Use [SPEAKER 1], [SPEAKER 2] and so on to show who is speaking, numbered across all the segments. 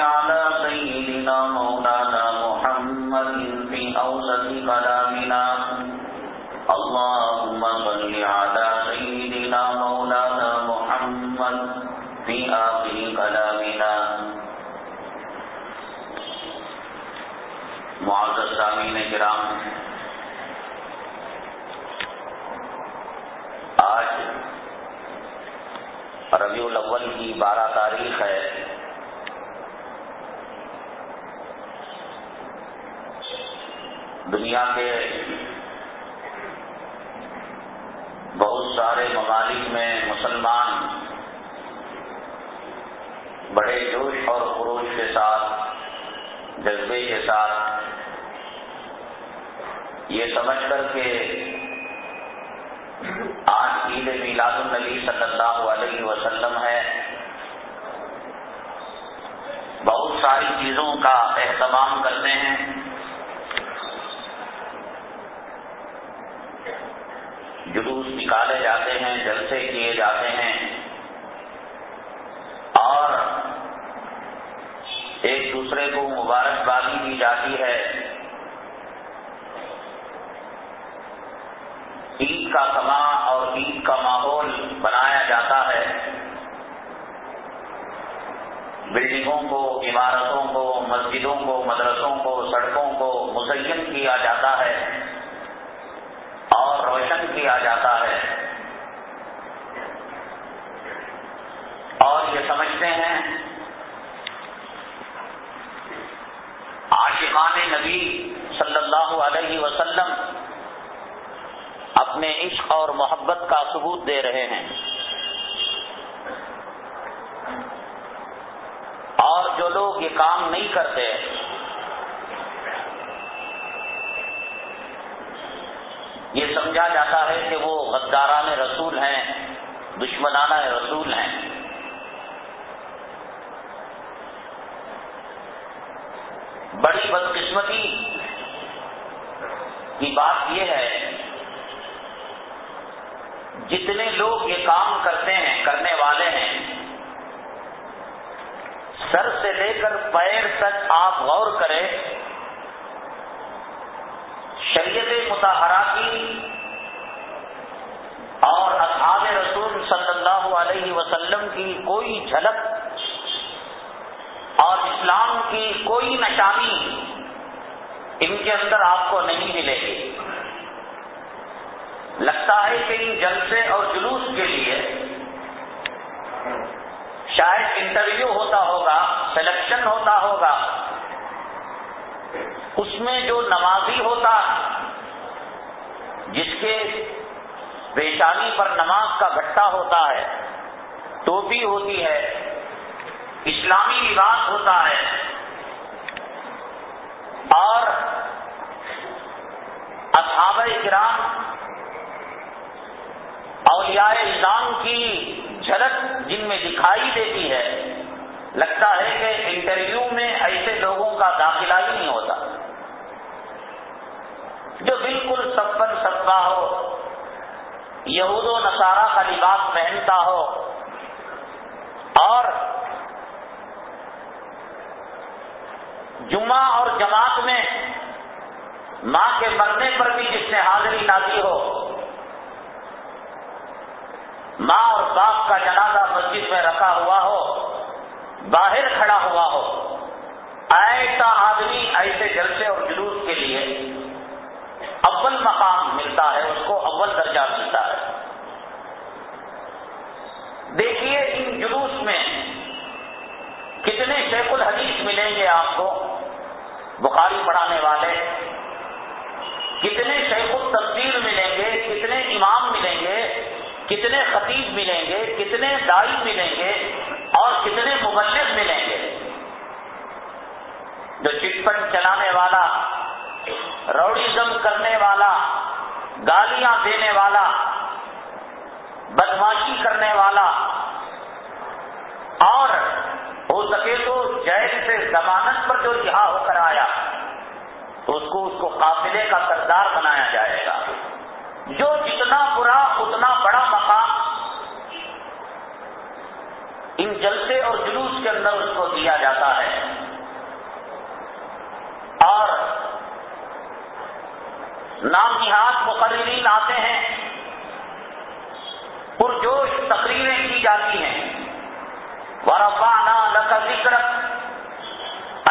[SPEAKER 1] على سيدنا مولانا محمد في أوسط كلامنا. اللهم صل على سيدنا مولانا محمد في آخر كلامنا. معزز سامعین کرام، آج ربیع الاول کی بارہ تاریخ ہے دنیا کے بہت سارے ممالک میں مسلمان بڑے جوش اور خروش کے ساتھ، جذبے کے ساتھ یہ سمجھ کر کے آج عید میلاد النبی صلی اللہ علیہ وسلم ہے۔ بہت ساری چیزوں کا اہتمام کرتے ہیں جلوس نکالے جاتے ہیں، جلسے کیے جاتے ہیں۔ اور ایک دوسرے کو مبارکبادی دی جاتی ہے۔ عید کا سما اور عید کا ماحول بنایا جاتا ہے۔ بلڈنگوں کو، عمارتوں کو، مسجدوں کو، مدرسوں کو، سڑکوں کو مزین کیا جاتا ہے۔ روشن کیا جاتا ہے۔ اور یہ سمجھتے ہیں، عاشقان نبی صلی اللہ علیہ وسلم اپنے عشق اور محبت کا ثبوت دے رہے ہیں۔ اور جو لوگ یہ کام نہیں کرتے یہ سمجھا جاتا ہے کہ وہ غداران رسول ہیں، دشمنانہ رسول ہیں۔ بڑی بدقسمتی کی بات یہ ہے، جتنے لوگ یہ کام کرتے ہیں، کرنے والے ہیں، سر سے لے کر پیر تک آپ غور کریں شریعت متحرہ کی اور اصحاب رسول صلی اللہ علیہ وسلم کی کوئی جھلک اور اسلام کی کوئی نشانی ان کے اندر آپ کو نہیں ملے گی۔ لگتا ہے کہ ان جلسے اور جلوس کے لیے شاید انٹرویو ہوتا ہوگا، سلیکشن ہوتا ہوگا اس میں جو نمازی ہوتا، جس کے پیشانی پر نماز کا گٹا ہوتا ہے، ٹوپی ہوتی ہے، اسلامی لباس ہوتا ہے، اور اصحاب کرام، اولیاء نظام کی جھلک جن میں دکھائی دیتی ہے لگتا ہے کہ انٹرویو میں ایسے لوگوں کا داخلہ ہی نہیں ہوتا۔ جو بالکل سپن سپا ہو، یہود و نصارہ کا لباس پہنتا ہو، اور جمعہ اور جماعت میں ماں کے مرنے پر بھی جس نے حاضری نہ دی ہو، ماں اور باپ کا جنازہ مسجد میں رکھا ہوا ہو باہر کھڑا ہوا ہو۔ ایسا آدمی ایسے جلسے اور جلوس کے لیے اول مقام ملتا ہے، اس کو اول درجہ ملتا ہے۔ دیکھیے ان جلوس میں کتنے شیخ الحدیث ملیں گے آپ کو۔ بخاری پڑھانے والے کتنے شیخ التفسیر ملیں گے، کتنے امام ملیں گے، کتنے خطیب ملیں گے، کتنے دائی ملیں گے۔ اور کتنے مبلغ ملیں گے؟ جو چٹپٹ چلانے والا، روڈیزم کرنے والا، گالیاں دینے والا، بدماشی کرنے والا، اور ہو سکے تو جیل سے ضمانت پر جو رہا ہو کر آیا تو اس کو اس کو قافلے کا سردار بنایا جائے گا۔ جو جتنا برا، اتنا بڑا مقام ان جلسے اور جلوس کے اندر اس کو دیا جاتا ہے۔ اور نام نہاد مقررین آتے ہیں۔ پرجوش تقریریں کی جاتی ہیں۔ ورفانا لک ذکر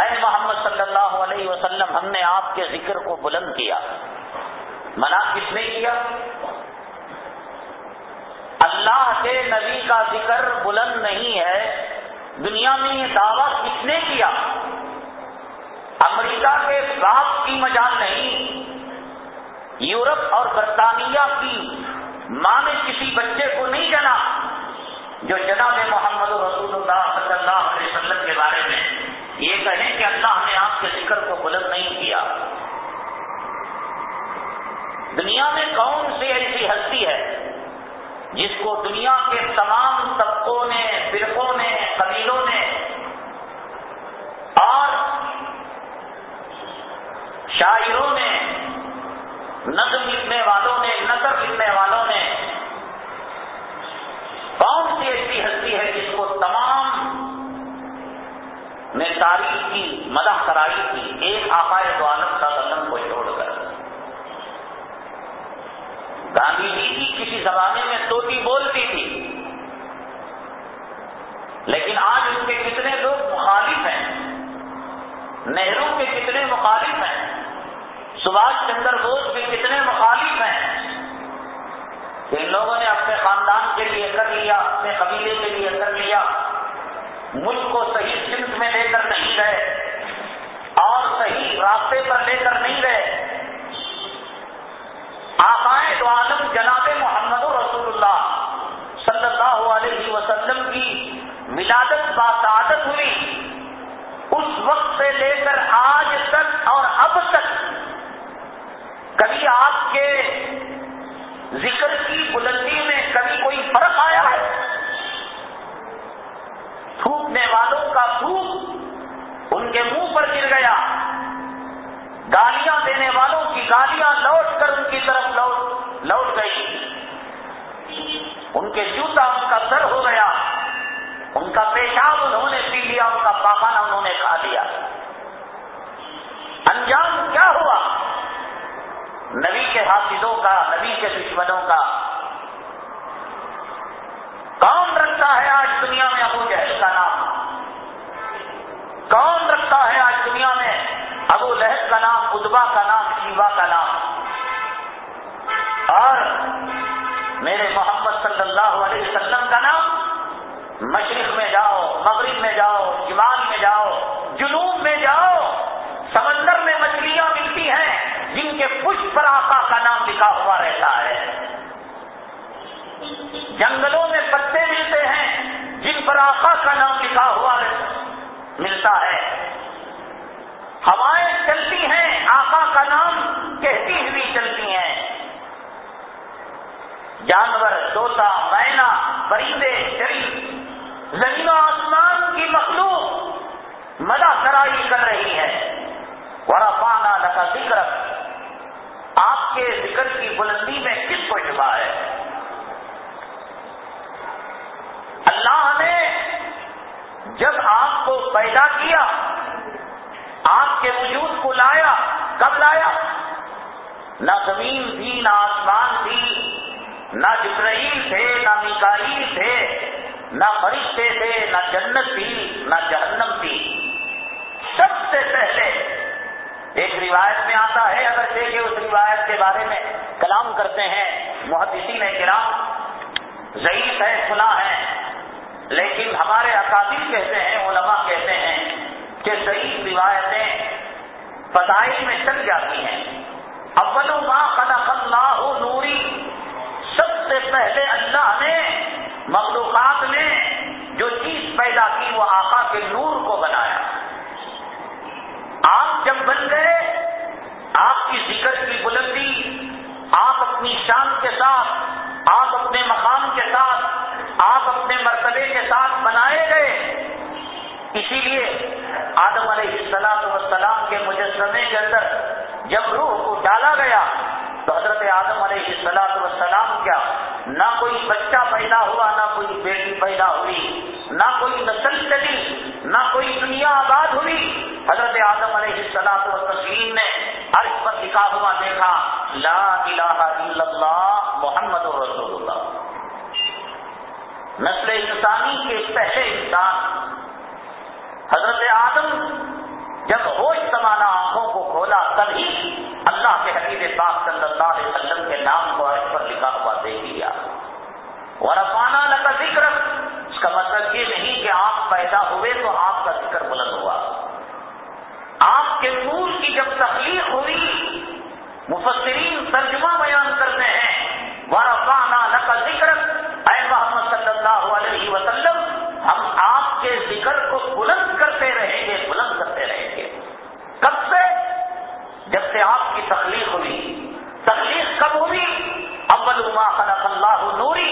[SPEAKER 1] اے محمد صلی اللہ علیہ وسلم، ہم نے آپ کے ذکر کو بلند کیا۔ منع کس نے کیا۔ اللہ کے نبی کا ذکر بلند نہیں ہے۔ دنیا میں یہ دعویٰ کس نے کیا؟ امریکہ کے باپ کی مجال نہیں۔ یورپ اور برطانیہ کی ماں نے کسی بچے کو نہیں جنا جو جناب محمد رسول اللہ صلی اللہ علیہ وسلم کے بارے میں یہ کہیں کہ اللہ نے آپ کے ذکر کو بلند نہیں کیا دنیا میں کون سی ایسی ہستی ہے جس کو دنیا کے تمام طبقوں نے، فرقوں نے، قبیلوں نے اور شاعروں نے، نظم لکھنے والوں نے نظر لکھنے والوں نے کون سی ایسی ہستی ہے جس کو تمام نے تاریخ کی مدح کرائی تھی، ایک آقائے تو عالم کا قدم کو چھوڑ کر گاندھی جی کی کسی زمانے میں توتی بولتی تھی۔ لیکن آج ان کے کتنے لوگ مخالف ہیں، نہرو کے کتنے مخالف ہیں، سبھاش چندر بوس کے کتنے مخالف ہیں، ان لوگوں نے اپنے خاندان کے لیے کر لیا، اپنے قبیلے کے لیے کر لیا۔ ملک کو صحیح سمت میں لے کر نہیں گئے، اور صحیح راستے پر لے کر نہیں گئے۔ آقائے تو عالم جناب محمد رسول اللہ صلی اللہ علیہ وسلم کی ولادت باسعادت ہوئی۔ اس وقت سے لے کر آج تک اور اب تک کبھی آپ کے ذکر کی بلندی میں کبھی کوئی فرق آیا ہے؟ تھوکنے والوں کا تھوک ان کے منہ پر گر گیا۔ گالیاں دینے والوں کی گالیاں لوٹ کر ان کی طرف لوٹ لوٹ گئی۔ ان کے جوتا ان کا سر ہو گیا۔ ان کا پیشاب انہوں نے پی لیا، ان کا پاخانہ انہوں نے کھا لیا۔ انجام کیا ہوا؟ نبی کے حافظوں کا، نبی کے دشمنوں کا۔ کون رکھتا ہے آج دنیا میں ابو جہل کا نام؟ کون رکھتا ہے آج دنیا میں؟ ابو لہب کا نام، ادبا کا نام شیوا کا نام۔ اور میرے محمد صلی اللہ علیہ وسلم کا نام، مشرق میں جاؤ، مغرب میں جاؤ شمال میں جاؤ، جنوب میں جاؤ، سمندر میں مچھلیاں ملتی ہیں، جن کے پشپ پر آقا کا نام لکھا ہوا رہتا ہے۔ جنگلوں میں پتے ملتے ہیں، جن پر آقا کا نام لکھا ہوا ہے۔ ملتا ہے۔ ہوائیں چلتی ہیں، آقا کا نام کہتی ہوئی چلتی ہیں۔ جانور توتا مینا، پرندے شریف زمین و آسمان کی مخلوق مدا سرائی کر رہی ہے ورا پانا لگا ذکر آپ کے ذکر کی بلندی میں کس کو چھپا ہے اللہ نے جب آپ کو پیدا کیا آپ کے وجود کو لایا کب لایا نہ زمین تھی، نہ آسمان تھی، نہ جبرائیل تھے، نہ میکائیل تھے، نہ فرشتے تھے، نہ جنت تھی، نہ جہنم تھی۔ سب سے پہلے ایک روایت میں آتا ہے اگر کہ اس روایت کے بارے میں کلام کرتے ہیں، محدثین کرام، ضعیف ہے، سنا ہے، لیکن ہمارے اکادر کہتے ہیں، علماء کہتے ہیں کہ ضعیف روایتیں فضائل میں چل جاتی ہیں۔ اول ما خلق اللہ نوری۔ سب سے پہلے اللہ نے، مخلوقات نے جو چیز پیدا کی، وہ آقا کے نور کو بنایا۔ آپ جب بن گئے، آپ کی ذکر کی بلندی، آپ اپنی شان کے ساتھ، آپ اپنے مقام کے ساتھ، آپ اپنے مرتبے کے ساتھ بنائے گئے۔ اسی لیے آدم علیہ السلام وسلام کے مجسمے کے اندر جب روح کو ڈالا گیا تو حضرت آدم علیہ السلام وسلام کیا؟ نہ کوئی بچہ پیدا ہوا، نہ کوئی بیٹی پیدا ہوئی، نہ کوئی نسل چلی، نہ کوئی دنیا آباد ہوئی۔ حضرت آدم علیہ السلام و تسلیم نے عرض پر لکھا ہوا دیکھا، لا الہ الا اللہ محمد رسول اللہ نسل انسانی کے پہلے انسان۔ حضرت آدم جب ہوش سمانا آنکھوں کو کھولا تبھی اللہ کے حقیق پاک صلی اللہ علیہ وسلم کے نام کو عرض پر لکھا ہوا دیکھ لیا۔ اور افانہ کا ذکر اس کا مطلب یہ نہیں کہ آپ پیدا ہوئے تو آپ کا ذکر بلند ہوا۔ آپ کے نور کی جب تخلیق ہوئی، مفسرین ترجمہ بیان کرتے ہیں۔ ورفانہ کا ذکر اے محمد صلی اللہ علیہ وسلم، ہم آپ کے ذکر کو بلند کرتے رہیں گے بلند کرتے رہیں گے کب سے جب سے آپ کی تخلیق ہوئی، تخلیق کب ہوئی؟ اول ما خلق اللہ نوری،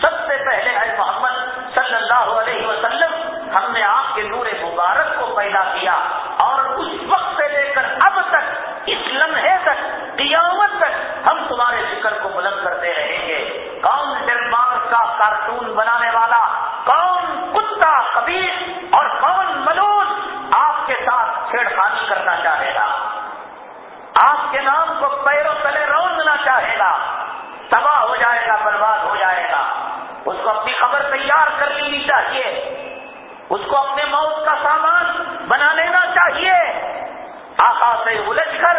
[SPEAKER 1] سب سے پہلے اے محمد صلی اللہ علیہ وسلم، ہم نے آپ کے نور مبارک کو پیدا کیا اور اس وقت سے لے کر اب تک، اس لمحے تک، قیامت تک ہم تمہارے ذکر کو بلند کرتے رہیں گے۔ کون ڈنمارک کا کارٹون بنانے والا، کون کتا خبیر چاہے گا، تباہ ہو جائے گا، برباد ہو جائے گا۔ اس کو اپنی خبر تیار کر لینی چاہیے۔ اس کو اپنے موت کا سامان بنا لینا چاہیے۔ آخا سے الجھ کر،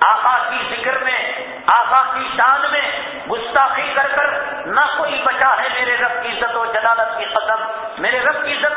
[SPEAKER 1] آقا کی ذکر میں، آقا کی شان میں گستاخی کر کر نہ کوئی بچا ہے میرے رب کی عزت و جلالت کی قسم۔ میرے رب کی عزت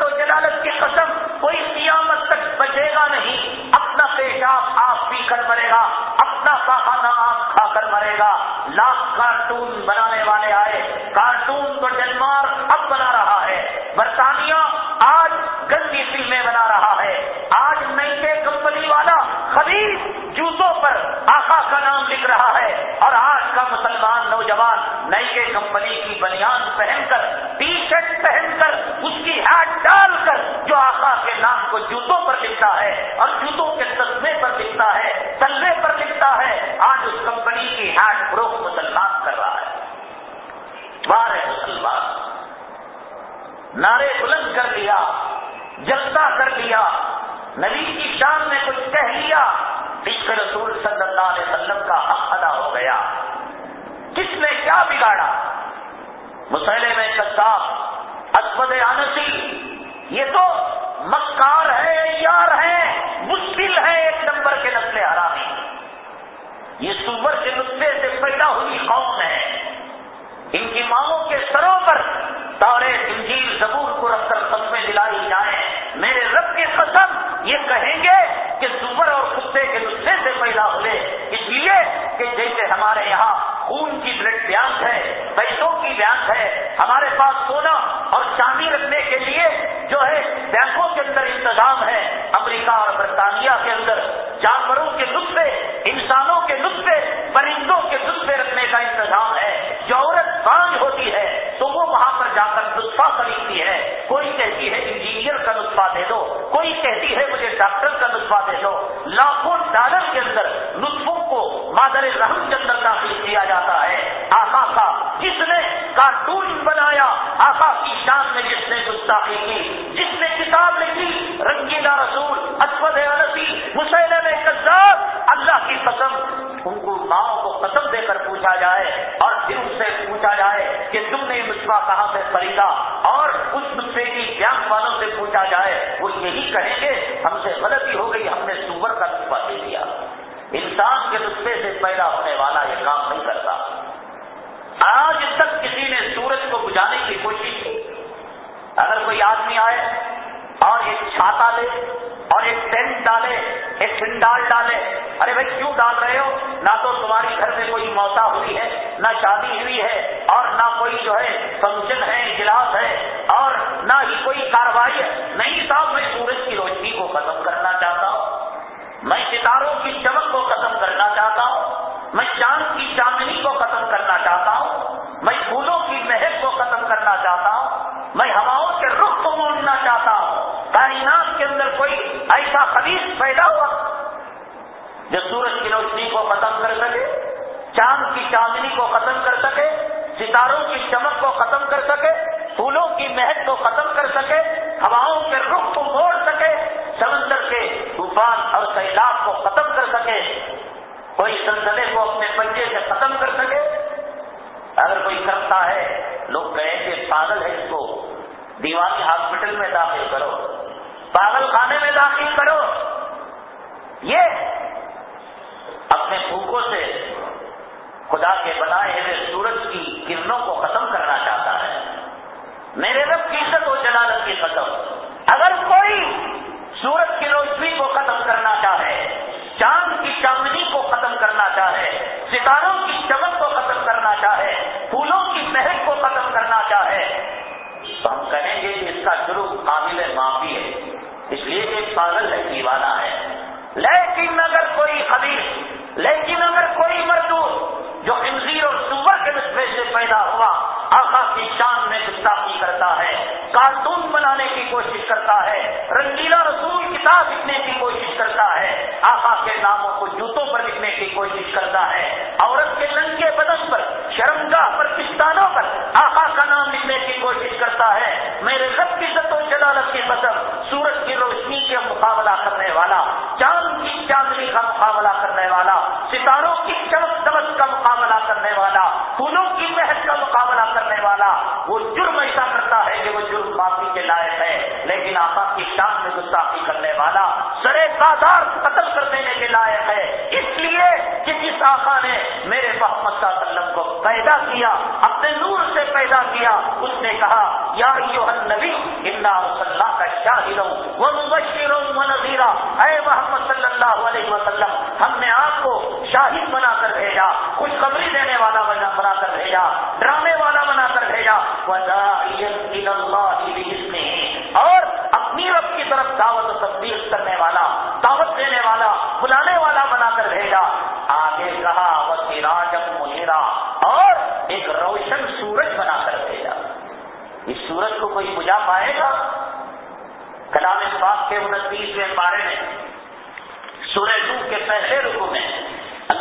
[SPEAKER 1] نہ تو تمہاری گھر میں کوئی موتا ہوئی ہے، نہ شادی ہوئی ہے اور نہ کوئی جو ہے فنکشن ہے اجلاس ہے اور نہ ہی کوئی کاروائی ہے۔ نہیں صاحب، میں سورج کی روشنی کو ختم کرنا چاہتا ہوں۔ میں ستاروں کی چمک کو ختم کرنا چاہتا ہوں۔ میں چاند کی چاندنی کو ختم کرنا چاہتا ہوں۔ میں پھولوں کی مہک کو ختم کرنا چاہتا ہوں۔ میں ہواؤں کے رخ کو موڑنا چاہتا ہوں۔ کائنات کے اندر کوئی ایسا خبیص پیدا ہوا جو سورج کی روشنی کو ختم کر سکے، چاند کی چاندنی کو ختم کر سکے، ستاروں کی چمک کو ختم کر سکے، پھولوں کی مہک کو ختم کر سکے، ہواؤں کے رخ کو موڑ سکے، سمندر کے طوفان اور سیلاب کو ختم کر سکے، کوئی سلسلے کو اپنے پنجے سے ختم کر سکے۔ اگر کوئی کرتا ہے، لوگ کہیں کہ پاگل ہے اس کو دیوانی ہاسپٹل میں داخل کرو، پاگل خانے میں داخل کرو۔ یہ اپنے بھوکوں سے خدا کے بنائے ہوئے سورج کی کرنوں کو ختم کرنا چاہتا ہے۔ میرے رب کی عزت و جلالت کی ختم اگر کوئی سورج کی روشنی کو ختم کرنا چاہے، چاند کی چاندنی کو ختم کرنا چاہے، ستاروں کی چمک کو ختم کرنا چاہے، پھولوں کی مہک کو ختم کرنا چاہے، تو ہم کہیں گے کہ اس کا شروع قابل معافی ہے۔ اس لیے کہ پاگل ہے، دیوانہ ہے۔ لیکن اگر کوئی خبیر لیکن اگر کوئی مردود جو انزیر اور سور کے نسبے سے پیدا ہوا، آقا کی شان میں گستاخی کرتا ہے، کارٹون بنانے کی کوشش کرتا ہے، رنگیلا رسول کتاب لکھنے کی کوشش کرتا ہے، آقا کے ناموں کو جوتوں پر لکھنے کی کوشش کرتا ہے، عورت کے ننگے بدن پر، شرمگاہ پر کستانوں پر آقا کا نام لکھنے کی کوشش کرتا ہے، میرے رب کی و جلالت کی قدم سورج کی روشنی کا مقابلہ کرنے والا، چاند کی چاندنی کا مقابلہ کرنے والا ستاروں کی چمک دمک کا مقابلہ کرنے والا، پھولوں کی محنت کا مقابلہ کرنے والا، وہ جرم ایسا کرتا ہے کہ وہ جرم معافی کے لائق ہے۔ لیکن آقا کی شان میں گستاخی کرنے والا سرے بازار قتل کر دینے کے لائق ہے۔ اس لیے کہ جس آقا نے میرے محمد صلی اللہ علیہ وسلم کو پیدا کیا، اپنے نور سے پیدا کیا، اس نے کہا، یا نبی انا اللہ کا شاہد ہوں وہ مبشر نذیرہ اے محمد صلی اللہ علیہ وسلم، ہم نے آپ کو شاہد بنا کر بھیجا خوشخبری دینے والا بنا کر بھیجا، ڈرامے والا بنا کر بھیجا۔ اور اپنی رب کی طرف دعوت و تصویر کرنے والا، دعوت دینے والا، بلانے والا بنا کر بھیجا۔ آگے کہا وہ سراجم منیرا۔ اور ایک روشن سورج بنا کر بھیجا۔ اس سورج کو کوئی بجا پائے گا؟ کلام پاک کے انتیسویں بارے میں سورج کے پہلے رکو میں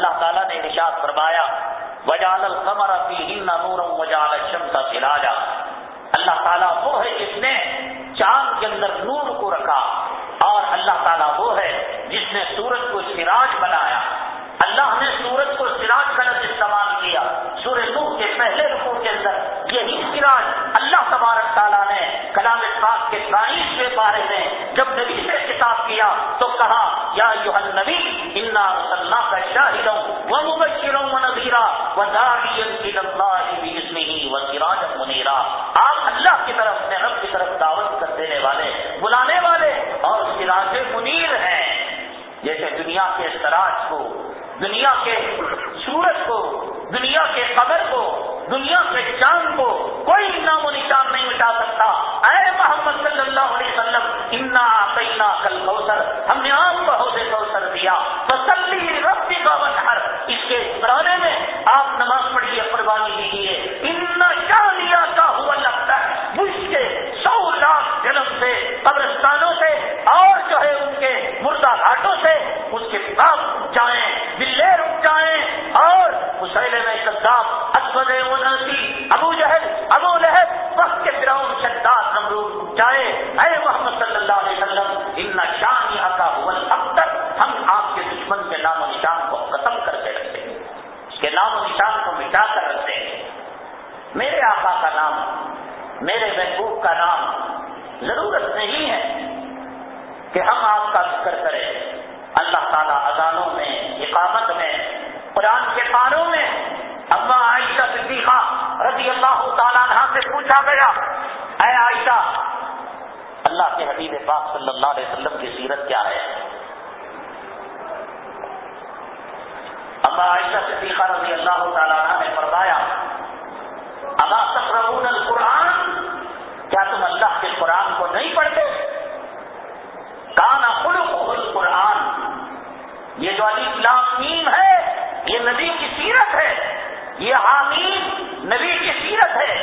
[SPEAKER 1] اللہ تعالیٰ نے ارشاد فرمایا وجال القمر فیہن نورا وجال الشمس سراجا اللہ تعالیٰ وہ ہے جس نے چاند کے اندر نور کو رکھا اور اللہ تعالیٰ وہ ہے جس نے سورج کو سراج بنایا۔ اللہ نے سورج کو سراج غلط استعمال کیا سورج نوح کے پہلے رکوع کے اندر۔ یہی سراج اللہ تبارک تعالیٰ نے کلام پاک کے تعریف کے بارے میں جب نبی سے خطاب کیا تو کہا، یا یوہن نبی انا اللہ کا شاہد و مبشر و اللہ باذنہ و منیرا۔ آپ اللہ کی طرف اپنے رب کی طرف دعوت کر دینے والے، بلانے والے اور سراج منیر ہیں۔ جیسے دنیا کے سراج کو، دنیا کے سورج کو، دنیا کے قبر کو دنیا کے چاند کو کوئی نام و نشان نہیں مٹا سکتا۔ اے محمد صلی اللہ علیہ وسلم، انا کل کوثر میرے محبوب کا نام ضرورت نہیں ہے کہ ہم آپ کا ذکر کریں۔ اللہ تعالیٰ اذانوں میں، اقامت میں، قرآن کے پاروں میں اما عائشہ صدیقہ رضی اللہ تعالیٰ عنہ سے پوچھا گیا، اے عائشہ، اللہ کے حبیب پاک صلی اللہ علیہ وسلم کی سیرت کیا ہے؟ اما عائشہ صدیقہ رضی اللہ تعالیٰ عنہ نے فرمایا، اما تقربون القرآن؟ کیا تم اللہ کے قرآن کو نہیں پڑھتے؟ کانا خلق القرآن. یہ جو علی اسلام ہے، یہ نبی کی سیرت ہے، یہ حامین نبی کی سیرت ہے،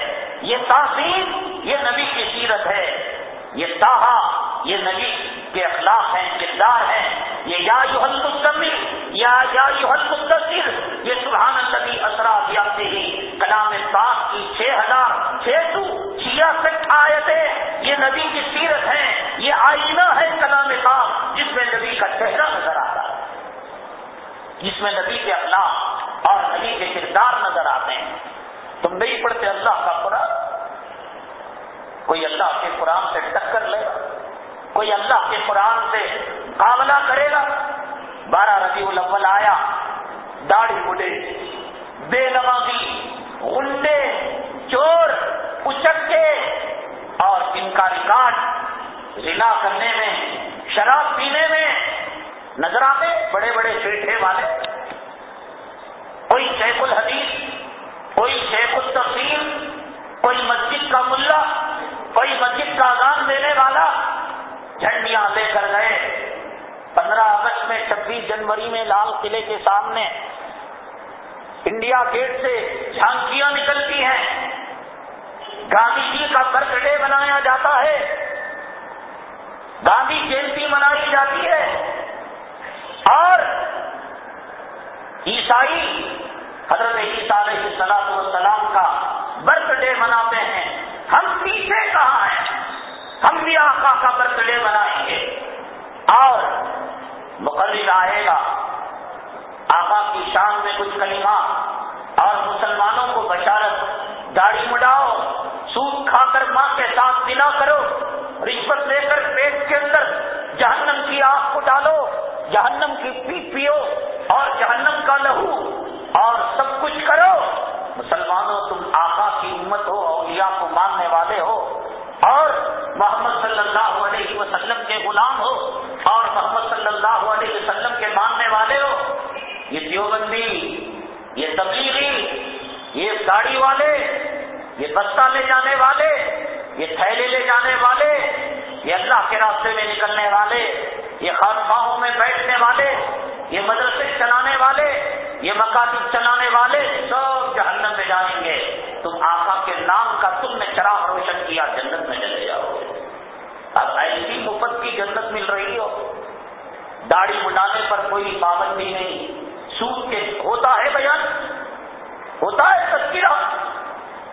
[SPEAKER 1] یہ تاثین یہ نبی کی سیرت ہے، یہ تاہا یہ نبی کے اخلاق ہیں، کردار ہیں۔ یہ یا یو المستمل یا یا یو المدثر یہ سبحان النبی اسرا یاتے ہی کلام پاک کی چھ ہزار چھ سو چھیاسٹھ آیتیں، یہ نبی کی سیرت ہیں یہ آئینہ ہے کلام پاک، جس میں نبی کا چہرہ نظر آتا ہے، جس میں نبی کے اخلاق اور نبی کے کردار نظر آتے ہیں۔ تم نہیں پڑھتے اللہ کا قرآن؟ کوئی اللہ کے قرآن سے ٹکر لے گا؟ کوئی اللہ کے قرآن سے مقابلہ کرے گا؟ بارہ ربیع الاول آیا، داڑھی بڑھے بے نمازی، غنڈے، چور اچکے اور ان کا ریکارڈ زنا کرنے میں، شراب پینے میں نظر آتے بڑے بڑے چیٹھے والے۔ کوئی شیخ الحدیث، کوئی شیخ التفصیل، کوئی مسجد کا ملا، کوئی مسجد کا اذان دینے والا جھنڈیاں لے کر گئے۔ پندرہ اگست میں، چھبیس جنوری میں لال قلعے کے سامنے انڈیا گیٹ سے جھانکیاں نکلتی ہیں۔ گاندھی جی کا برتھ ڈے منایا جاتا ہے۔ گاندھی جینتی منائی جاتی ہے۔ اور عیسائی حضرت عیسیٰ علیہ السلام والسلام کا برتھ ڈے مناتے ہیں۔ ہم پیچھے کہاں ہیں؟ ہم بھی آقا کا برتھ ڈے منائیں گے۔ اور مقرر آئے گا۔ آقا کی شان میں کچھ کلمہ اور مسلمانوں کو بشارت داڑھی مڈاؤ۔ سود کھا کر ماں کے ساتھ دلا کرو، رشوت لے کر پیٹ کے اندر جہنم کی آگ کو ڈالو، جہنم کی پی پیو اور جہنم کا لہو اور سب کچھ کرو۔ مسلمانوں، تم آقا کی امت ہو، اولیاء کو ماننے والے ہو اور محمد صلی اللہ علیہ وسلم کے غلام ہو اور محمد صلی اللہ علیہ وسلم کے ماننے والے ہو۔ یہ دیوبندی، یہ تبلیغی، یہ گاڑی والے یہ بستہ لے جانے والے، یہ تھیلے لے جانے والے، یہ اللہ کے راستے میں نکلنے والے، یہ خانخواہوں میں بیٹھنے والے، یہ مدرسے چلانے والے، یہ مکاتب چلانے والے سب جہنم میں جائیں گے۔ تم آقا کے نام کا تم نے چراغ روشن کیا، جنت میں چلے جاؤ گے۔ اب ایسی مفت کی جنت مل رہی ہو۔ داڑھی مڈانے پر کوئی پابندی نہیں۔ سود کے ہوتا ہے بیان، ہوتا ہے تذکرہ۔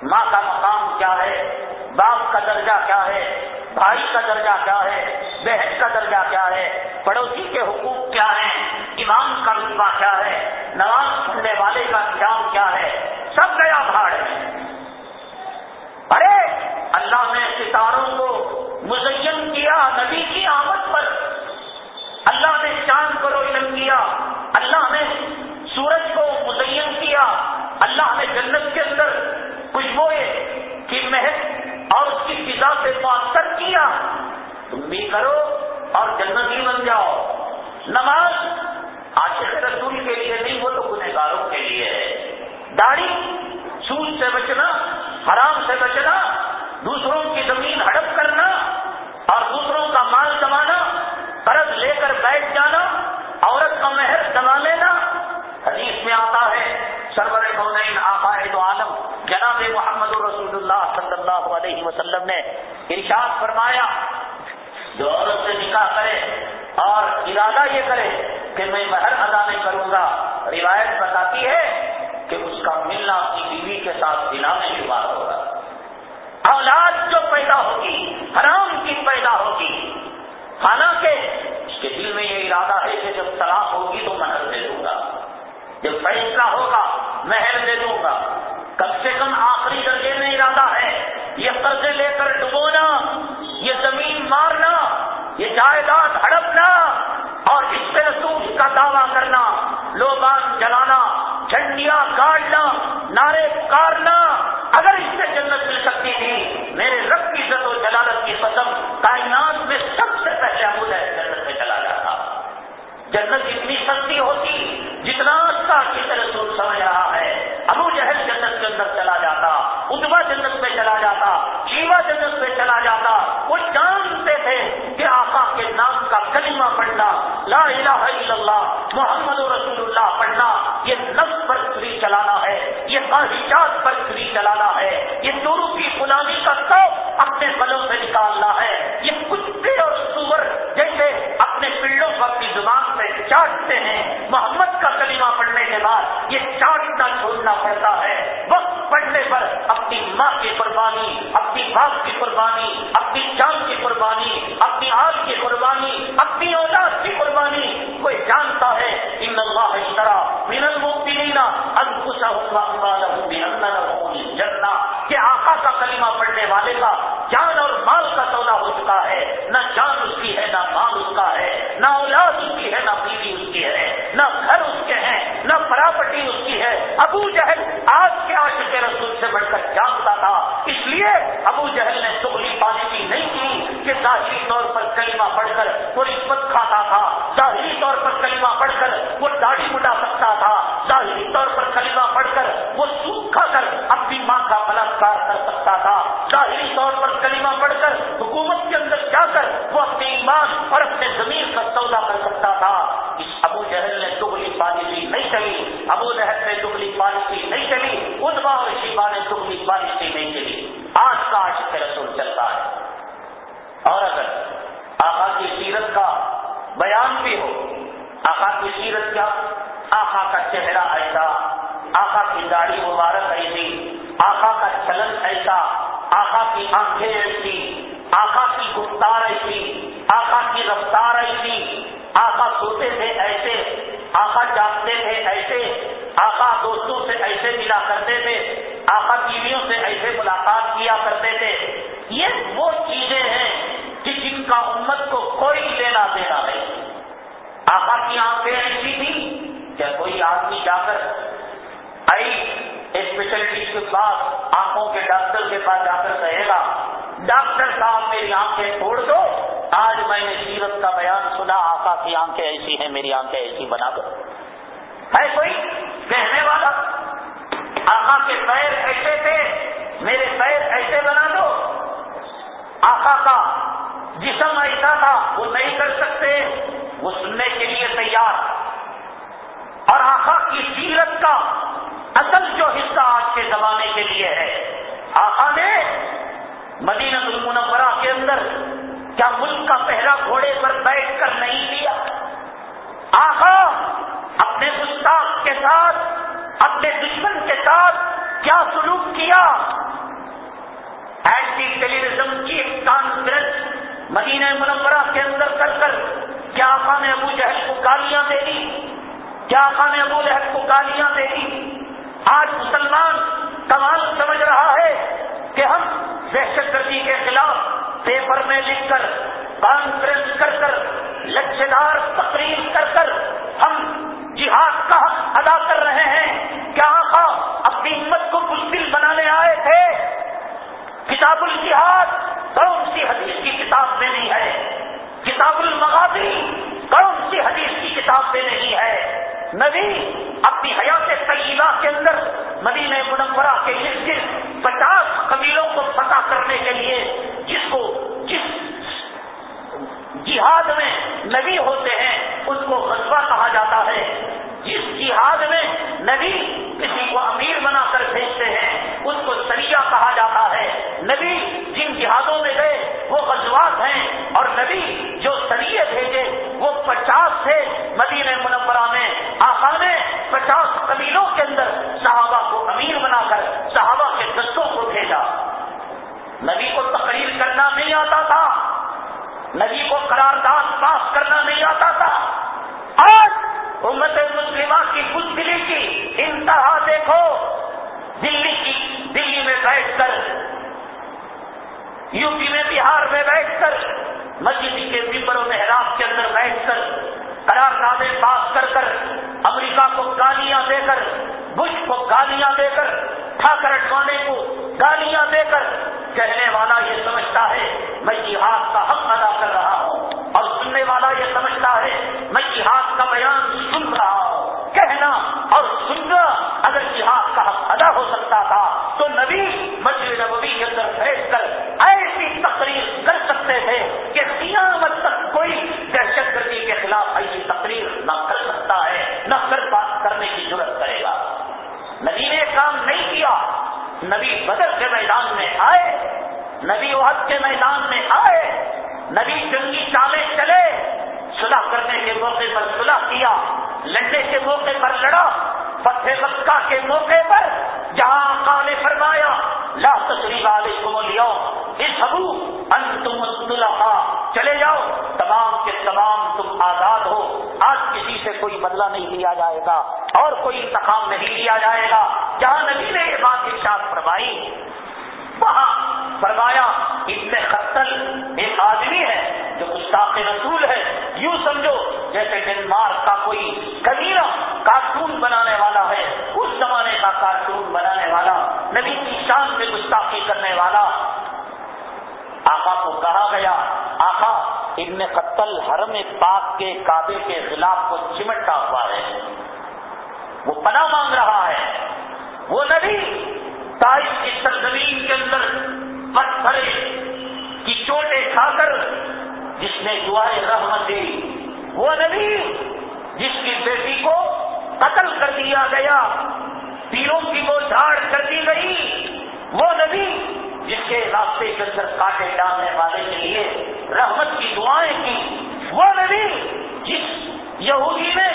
[SPEAKER 1] ماں کا مقام کیا ہے؟ باپ کا درجہ کیا ہے؟ بھائی کا درجہ کیا ہے؟ بہن کا درجہ کیا ہے؟ پڑوسی کے حقوق کیا ہے امام کا رتبہ کیا ہے؟ نماز پڑھنے والے کا انجام کیا ہے؟ سب گیا بھاڑ ہے ارے، اللہ نے ستاروں کو مزین کیا نبی کی آمد پر۔ اللہ نے چاند کو روشن کیا۔ اللہ نے سورج کو مزین کیا، اللہ نے جنت کے اندر خوشبوئے کی محنت اور اس کی فضا سے مؤثر کیا۔ تم بھی کرو اور جنتی بن جاؤ۔ نماز عاشق رسول کے لیے نہیں، وہ تو گنہگاروں کے لیے ہے۔ داڑھی، سود سے بچنا، حرام سے بچنا، دوسروں کی زمین ہڑپ کرنا اور دوسروں کا مال جمانا قرض لے کر بیٹھ جانا، عورت کا مہر جما لینا میں آتا ہے، سرور کونین عالم، جناب محمد رسول اللہ صلی اللہ علیہ وسلم نے ارشاد فرمایا، جو عورت سے نکاح کرے اور ارادہ یہ کرے کہ میں مہر ادا نہیں کروں گا، روایت بتاتی ہے کہ اس کا ملنا اپنی بیوی کے ساتھ دلا میں شمار ہوگا۔ اولاد جو پیدا ہوگی، حرام کی پیدا ہوگی، حالانکہ اس کے دل میں یہ ارادہ ہے کہ جب طلاق ہوگی تو مہر دے دوں گا۔ جب فیصلہ ہوگا، مہر دے دوں گا۔ کم سے کم آخری درجے میں ارادہ ہے۔ یہ قرضے لے کر ڈبونا، یہ زمین مارنا، یہ جائیداد ہڑپنا، اور اس سے رسوخ کا دعویٰ کرنا، لوبان جلانا، جھنڈیاں کاٹنا نعرے کارنا اگر اس سے جنت مل سکتی تھی، میرے رب کی عزت و جلالت کی قسم کائنات میں سب سے پہلے ابو ہے۔ جنت اتنی سستی ہوتی، جتنا کا رسول سمجھ رہا ہے۔ ابو جہل جنت کے اندر چلا جاتا اتبا جنت میں چلا جاتا شیوا جنت میں چلا جاتا، وہ جانتے تھے کہ آقا کے نام کا کلمہ پڑھنا، لا الہ الا اللہ، محمد رسول اللہ پڑھنا، یہ نفس پر چھری چلانا ہے، یہ خواہشات پر چھری چلانا ہے، یہ دونوں کی غلامی کا تو اپنے قلم سے نکالنا ہے۔ زبان چاٹتے ہیں۔ محمد کا کلمہ پڑھنے کے بعد یہ چاٹنا چھوڑنا پڑتا ہے۔ وقت پڑھنے پر اپنی ماں کی قربانی، اپنی باپ کی قربانی، اپنی جان کی قربانی، اپنی آگ کی قربانی، اپنی اولاد کی قربانی۔ کوئی جانتا ہے، ان اللہ اشترا من المؤمنین انفسهم واموالهم بان لهم الجنہ کہ آقا کا کلمہ پڑھنے والے کا جان اور مال کا سودا ہو چکا ہے۔ نہ جان اس کی ہے، نہ مال اس کا ہے۔ نہ اولاد اس کی ہے، نہ بیوی نہ گھر اس کے ہیں، نہ پراپرٹی اس کی ہے۔ ابو جہل آج کے عاشق رسول سے بڑھ کر جانتا تھا۔ اس لیے ابو جہل نے سگلی پانی کی نہیں کی کہ ظاہری طور پر کلمہ پڑھ کر وہ رشوت کھاتا تھا۔ ظاہری طور پر کلمہ پڑھ کر وہ داڑھی مٹا سکتا تھا۔ ظاہری طور پر کلمہ پڑھ کر وہ سوکھ کھا کر اپنی ماں کا بلاکار کر سکتا تھا۔ ظاہری طور پر کلمہ پڑھ کر حکومت کے اندر جا کر وہ اپنے ایمان اور اپنے زمین کا سودا کر سکتا تھا اس ابو جہل نے دگلی پالیسی نہیں چلی ابو جہل نے دگلی پالیسی نہیں چلی ادبا اور شیبا نے دگلی پالیسی نہیں چلی آج کا آج عاشق رسول چلتا ہے۔ اور اگر آقا کی سیرت کا بیان بھی ہو، آقا کی سیرت کیا آقا کا چہرہ ایسا آقا کی داڑھی مبارک ایسی آقا کا چلن ایسا آقا کی آنکھیں ایسی آقا کی گفتار ایسی آقا کی رفتار ایسی آقا سوتے تھے ایسے آقا جاگتے تھے ایسے، آقا دوستوں سے ایسے ملا کرتے تھے، آقا بیویوں سے ایسے ملاقات کیا کرتے تھے۔ یہ وہ چیزیں ہیں کہ جن کا امت کو کوئی لینا دینا نہیں۔ آقا کی آنکھیں ایسی تھی کیا کوئی آدمی جا کر، آئی اسپیشلٹی کے پاس آنکھوں کے ڈاکٹر کے پاس جا کر کہے گا ڈاکٹر صاحب میری آنکھیں توڑ دو۔ آج میں نے سیرت کا بیان سنا، آقا کی آنکھیں ایسی ہیں، میری آنکھیں ایسی بنا دو۔ ہے کوئی کہنے والا؟ آقا کے پیر ایسے تھے، میرے پیر ایسے بنا دو۔ آقا کا جسم ایسا تھا، وہ نہیں کر سکتے، وہ سننے کے لیے تیار۔ اور آقا کی سیرت کا اصل جو حصہ آج کے زمانے کے لیے ہے۔ آقا نے مدینہ المنورہ کے اندر کیا ملک کا پہلا گھوڑے پر بیٹھ کر نہیں لیا؟ آقا، اپنے گستاخ کے ساتھ، اپنے دشمن کے ساتھ کیا سلوک کیا؟ اینٹی ٹیلیویژن کی ایک کانفرنس مدینہ منورہ کے اندر کر کر کیا آقا نے ابو جہل کو گالیاں دے دی؟ کیا آقا نے ابو جہل کو گالیاں دے دی؟ آج مسلمان کمال سمجھ رہا ہے کہ ہم دہشت گردی کے خلاف پیپر میں لکھ کر کانفرنس کر کر، لچھدار تقریر کر کر ہم جہاد کا حق ادا کر رہے ہیں۔ کیا آقا اپنی امت کو مشکل بنانے آئے تھے؟ کتاب الجہاد کون سی حدیث کی کتاب میں نہیں ہے۔ کتاب المغادی کون سی حدیث کی کتاب میں نہیں ہے؟ نبی اپنی حیات طیبہ کے اندر مدینہ منورہ کے جس جس پچاس قبیلوں کو پتہ کرنے کے لیے جس کو جس جہاد میں نبی ہوتے ہیں، اس کو غذبہ کہا جاتا ہے۔ جس جہاد میں نبی کسی کو امیر بنا کر بھیجتے ہیں، اس کو سریا کہا جاتا ہے۔ نبی جن جہادوں میں گئے، وہ غزوات ہیں۔ اور نبی جو سریے بھیجے، وہ پچاس تھے مدینہ منورہ میں۔ آقا نے پچاس قبیلوں کے اندر صحابہ کو امیر بنا کر، صحابہ کے دستوں کو بھیجا۔ نبی کو تقریر کرنا نہیں آتا تھا۔ نبی کو قرارداد پاس کرنا نہیں آتا تھا آج امت مسلمہ کی بزدلی کی، انتہا دیکھو، دلی کی، دلی میں بیٹھ کر یو پی میں بہار میں بیٹھ کر، مسجد کے ممبر و محراب کے اندر بیٹھ کر قرار پاس کر کر، امریکہ کو گالیاں دے کر، بش کو گالیاں دے کر، ٹھاکر اٹھوانے کو گالیاں دے کر، کہنے والا یہ سمجھتا ہے، میں جہاد کا حق ادا کر رہا ہوں، اور سننے والا یہ سمجھتا ہے، میں جہاد کا بیان سن رہا ہوں کہنا اور سننا، اگر جہاد کا حق ادا ہو سکتا تھا، تو نبی مسجد نبوی کے اندر بیٹھ کر ایسی تقریر کر سکتے تھے کہ قیامت تک کوئی دہشت گردی کے خلاف ایسی تقریر نہ کر سکتا ہے، نہ کر بات کرنے کی ضرورت کرے گا۔ نبی نے کام نہیں کیا، نبی بدر کے میدان میں آئے، نبی وحد کے میدان میں آئے، نبی جنگی چالے چلے، صلح کرنے کے موقع پر صلح کیا۔ لڑنے کے موقع پر لڑا، فتح مکہ کے موقع پر جہاں آقا نے فرمایا، لا تصریف علیکم اليوم اس انتم الطلقاء چلے جاؤ، تمام کے تمام تم آزاد ہو، آج کسی سے کوئی بدلہ نہیں لیا جائے گا اور کوئی انتخاب نہیں لیا جائے گا۔ جہاں نبی نے یہ بات ارشاد فرمائی وہاں فرمایا، ابن خطل ایک آدمی ہے جو گستاخ رسول ہے۔ یوں سمجھو، جیسے ڈنمارک کا کوئی کبیرہ کارٹون بنانے والا ہے، اس زمانے کا کارٹون بنانے والا، نبی کی شان میں گستاخی کرنے والا۔ آقا کو کہا گیا، آقا، ابن قتل حرم پاک کے کعبے کے خلاف کو چمٹا ہوا ہے۔ وہ پناہ مانگ رہا ہے۔ وہ نبی تاریخ کی سرزمین کے اندر پتھر کی چوٹے کھا کر جس نے دعائیں رحمت دی، وہ نبی جس کی بیٹی کو قتل کر دیا گیا تیروں کی وہ جھاڑ کر دی گئی، وہ نبی جس کے راستے کے اندر کاٹے ڈالنے والے کے لیے رحمت کی دعائیں کی، وہ نبی جس یہودی نے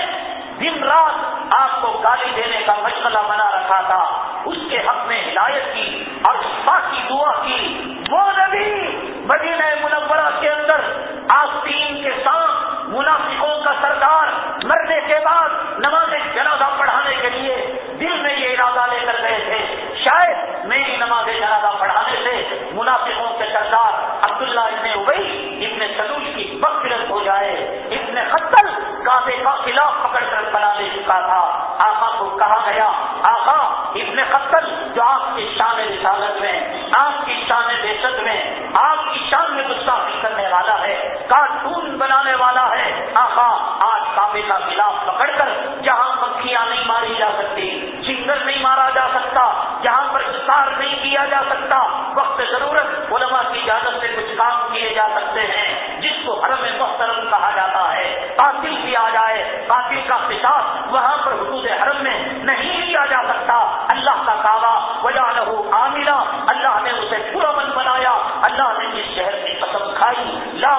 [SPEAKER 1] دن رات آپ کو گالی دینے کا مشغلہ بنا رکھا تھا۔ اس کے حق میں ہدایت کی اور باقی دعا کی۔ وہ نبی مدینہ منورہ کے اندر آستین کے ساتھ منافقوں کا سردار مرنے کے بعد نماز جنازہ پڑھانے کے لیے دل میں یہ ارادہ لے کر گئے تھے۔ شاید میری نماز جنازہ پڑھانے سے منافقوں کے سردار عبداللہ ابن ابئی ابن سلوش کی مغفرت ہو جائے۔ ابن خطل کافی کا خلاف پکڑ کر بنا لے چکا تھا۔ آقا کو کہا گیا، آقا، ابن قتل جو آپ کی شان رسالت میں، آپ کی شان دہشت میں، آپ کی شان میں گستاخی کرنے والا ہے، کارٹون بنانے والا ہے۔ آقا، آج کافی کا خلاف پکڑ کر جہاں پکیاں نہیں ماری جا سکتی، سنگر نہیں مارا جا سکتا، جہاں پر اشار نہیں کیا جا سکتا، وقت ضرورت علماء کی اجازت سے کچھ کام کیے جا سکتے ہیں، جس کو حرم محترم کہا جاتا ہے۔ قاتل کیا جائے قاتل کا خطاب وہاں پر حدود حرم میں نہیں لیا جا سکتا۔ اللہ کا دعویٰ وجہ لہو عاملہ اللہ نے اسے پورا من بنایا، اللہ نے جس شہر کی قسم کھائی۔ لا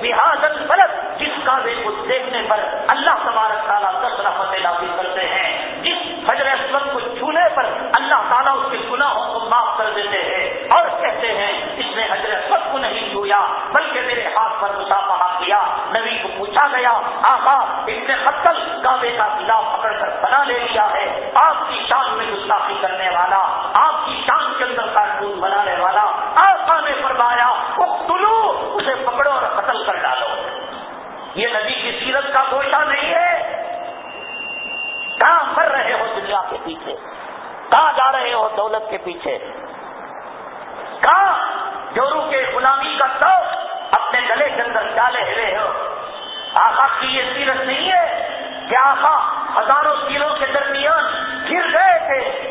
[SPEAKER 1] بحاظت فرق جس کعبے کو دیکھنے پر اللہ تبارک تعالیٰ دس رحمت نافذ کرتے ہیں۔ جس حضر اسلم کو چھونے پر اللہ تعالیٰ اس کے گناہوں کو معاف کر دیتے ہیں۔ اور کہتے ہیں، اس نے حضر اسلم کو نہیں چھویا، بلکہ میرے ہاتھ پر مسافہ کیا۔ نبی کو پوچھا گیا، آقا ابن قتل کعبے کا قلعہ پکڑ کر بنا لے لیا ہے۔ آپ کی شان میں گستاخی کرنے والا، آپ کی شان کے اندر کارٹون بنانے والا، آقا نے فرمایا، اقتلو، اسے پکڑو اور قتل کر ڈالو۔ یہ نبی کی سیرت کا گوشہ نہیں ہے۔ کہاں مر رہے ہو دنیا کے پیچھے؟ کہاں جا رہے ہو دولت کے پیچھے؟ کہاں جورو کے غلامی کا سوچ اپنے گلے کے اندر ڈالے ہوئے ہو۔ آقا کی یہ سیرت نہیں ہے کہ آقا ہزاروں کلو کے درمیان گر گئے تھے۔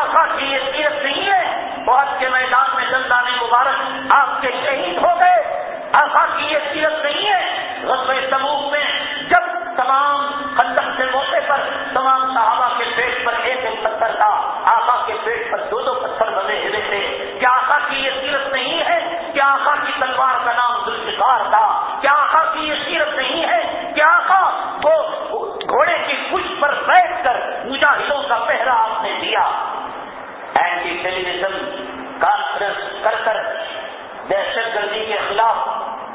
[SPEAKER 1] آقا کی یہ سیرت نہیں ہے بہت کے میدان میں دندان مبارک، آپ کے شہید ہو گئے۔ آقا کی یہ سیرت نہیں ہے غزب سموہ میں جب تمام خندق کے موقع پر، تمام صحابہ کے پیٹ پر ایک ایک پتھر تھا۔ آقا کے پیٹ پر دو دو پتھر آقا کی تلوار کا نام ذوالفقار تھا، کیا آقا کی یہ سیرت نہیں ہے؟ کیا آقا وہ گھوڑے کی کچھ پر بیٹھ کر مجاہدوں کا پہرا آپ نے دیا۔ اینٹی ٹیلی ویژن کانفرنس کر کر، دہشت گردی کے خلاف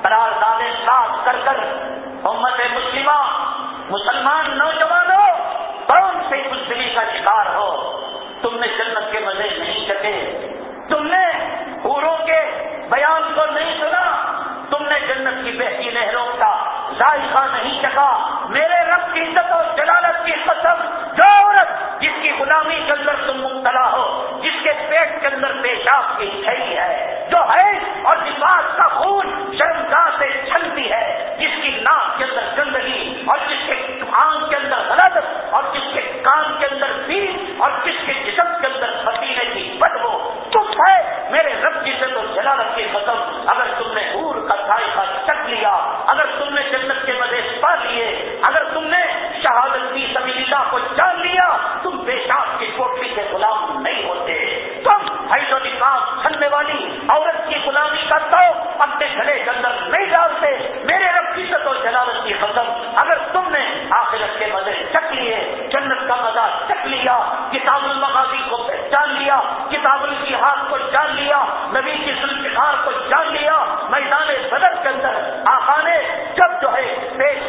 [SPEAKER 1] قراردادیں صاف کر کر، امت مسلمہ، مسلمان نوجوانوں، کون سے کچھ کا شکار ہو؟ تم نے جنت کے مزے نہیں چکے۔ تم نے پوروں کے بیان کو نہیں سنا۔ تم نے جنت کی بہتی نہروں کا ذائقہ نہیں چکا میرے رب کی عزت اور جلالت کی قسم، جو عورت جس کی غلامی کے اندر تم مبتلا ہو، جس کے پیٹ کے اندر پیشاب کی چھئی ہے، جو ہے اور دماغ کا خون شرمگاہ سے چھلتی ہے، جس کی ناک کے اندر گندگی اور جس کے آنکھ کے اندر غلط اور جس کے کان کے اندر پیس اور جس کے جسم کے اندر پسینے کی بدبو تم ہے میرے رب کی سے تو جلالت کی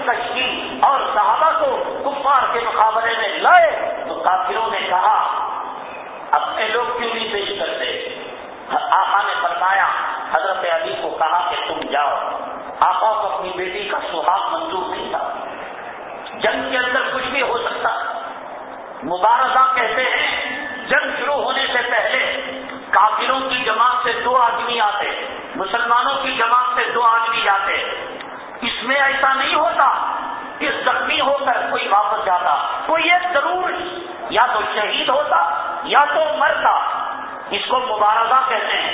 [SPEAKER 1] پیشکش اور صحابہ کو کفار کے مقابلے میں لائے تو کافروں نے کہا اپنے لوگ کیوں نہیں پیش کرتے آقا نے فرمایا حضرت علی کو کہا کہ تم جاؤ آقا کو اپنی بیٹی کا سہاگ منظور نہیں تھا جنگ کے اندر کچھ بھی ہو سکتا مبارزہ کہتے ہیں جنگ شروع ہونے سے پہلے کافروں کی جماعت سے دو آدمی آتے مسلمانوں کی جماعت سے دو آدمی جاتے اس میں ایسا نہیں ہوتا کہ زخمی ہو کر کوئی واپس جاتا کوئی ایک ضرور یا تو شہید ہوتا یا تو مرتا اس کو مبارزہ کہتے ہیں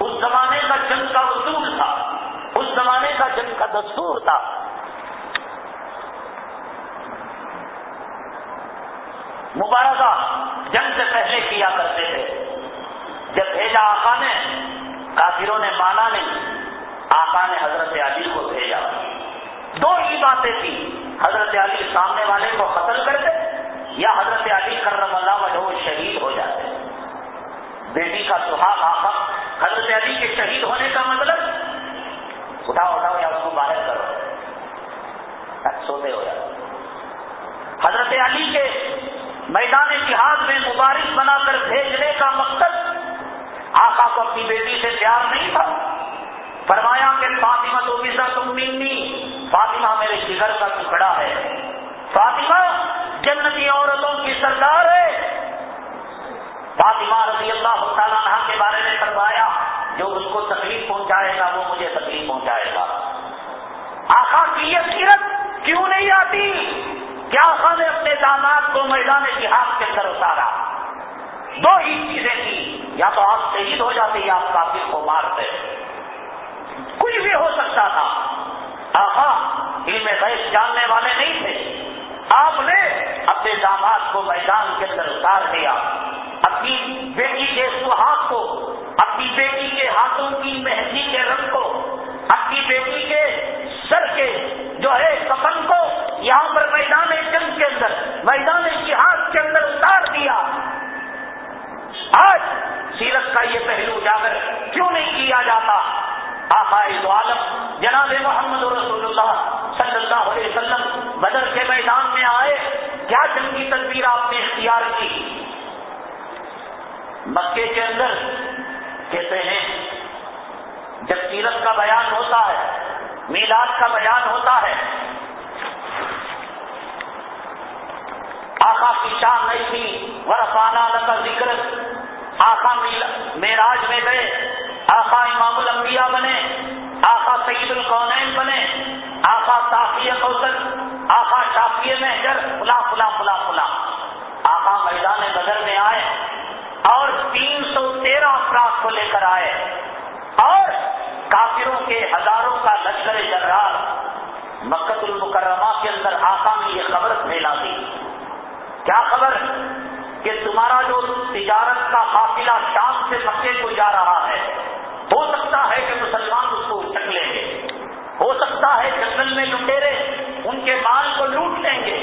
[SPEAKER 1] اس زمانے کا جنگ کا اصول تھا اس زمانے کا جنگ کا دستور تھا مبارزہ جنگ سے پہلے کیا کرتے تھے؟ جب بھیجا آقا نے، کافروں نے مانا نہیں، آقا نے حضرت علی کو بھیجا۔ دو ہی باتیں تھی حضرت علی سامنے والے کو قتل کرتے یا حضرت علی کرم اللہ وجہ شہید ہو جاتے؟ بیٹی کا سہاگ آقا، حضرت علی کے شہید ہونے کا مطلب؟ اٹھاؤ اٹھاؤ یا اس کو باہر کرو۔ سوتے ہو جاتے۔ حضرت علی کے میدان جہاد میں مبارک بنا کر بھیجنے کا مقصد آقا کو اپنی بیٹی سے پیار نہیں تھا۔ فرمایا کہ فاطمہ تو ویزا تم مینی فاطمہ میرے جگر کا ٹکڑا ہے۔ فاطمہ جنتی عورتوں کی سردار ہے۔ فاطمہ رضی اللہ تعالیٰ عنہ کے بارے میں فرمایا، جو اس کو تکلیف پہنچائے گا، وہ مجھے تکلیف پہنچائے گا۔ آخا کی یہ سیرت کیوں نہیں آتی؟ کیا آخا نے اپنے داماد کو میدان جہاد کے اندر اتارا؟ دو ہی چیزیں تھی یا تو آپ شہید ہو جاتے یا آپ کافی کو مارتے۔ کچھ بھی ہو سکتا تھا۔ آخا علم غیب جاننے والے نہیں تھے۔ آپ نے اپنے داماد کو میدان کے اندر اتار دیا۔ اپنی بیٹی کے سہاگ کو، اپنی بیٹی کے ہاتھوں کی مہندی کے رنگ کو، اپنی بیٹی کے سر کے جو ہے کفن کو یہاں پر میدان جنگ کے اندر میدان جہاد کے اندر اتار دیا۔ آج سیرت کا یہ پہلو اجاگر کیوں نہیں کیا جاتا؟ آخائے عالم جناب محمد رسول اللہ صلی اللہ علیہ وسلم بدر کے میدان میں آئے، کیا جنگی تصویر آپ نے اختیار کی؟ مکے کے اندر کہتے ہیں، جب سیرت کا بیان ہوتا ہے، میلاد کا بیان ہوتا ہے آقا کی شان نہیں تھی ورفانہ کا ذکر آقا میراج میں گئے، آقا امام الانبیاء بنے، آقا سعید القونین بنے آخا صافی کوسل آخا شافی محجر فلا فلا فلا فلا آخا میدان بدر میں آئے اور تین سو تیرہ افراد کو لے کر آئے۔ اور کافروں کے ہزاروں کا لشکر جنرال مکت المکرمہ کے اندر آقا نے یہ خبر پھیلا دی۔ کیا خبر کہ تمہارا جو تجارت کا قافلہ شام سے مکے کو جا رہا ہے، ہو سکتا ہے کہ مسلمان اس کو چک لیں گے۔ ہو سکتا ہے جنگل میں لٹیرے ان کے مال کو لوٹ لیں گے۔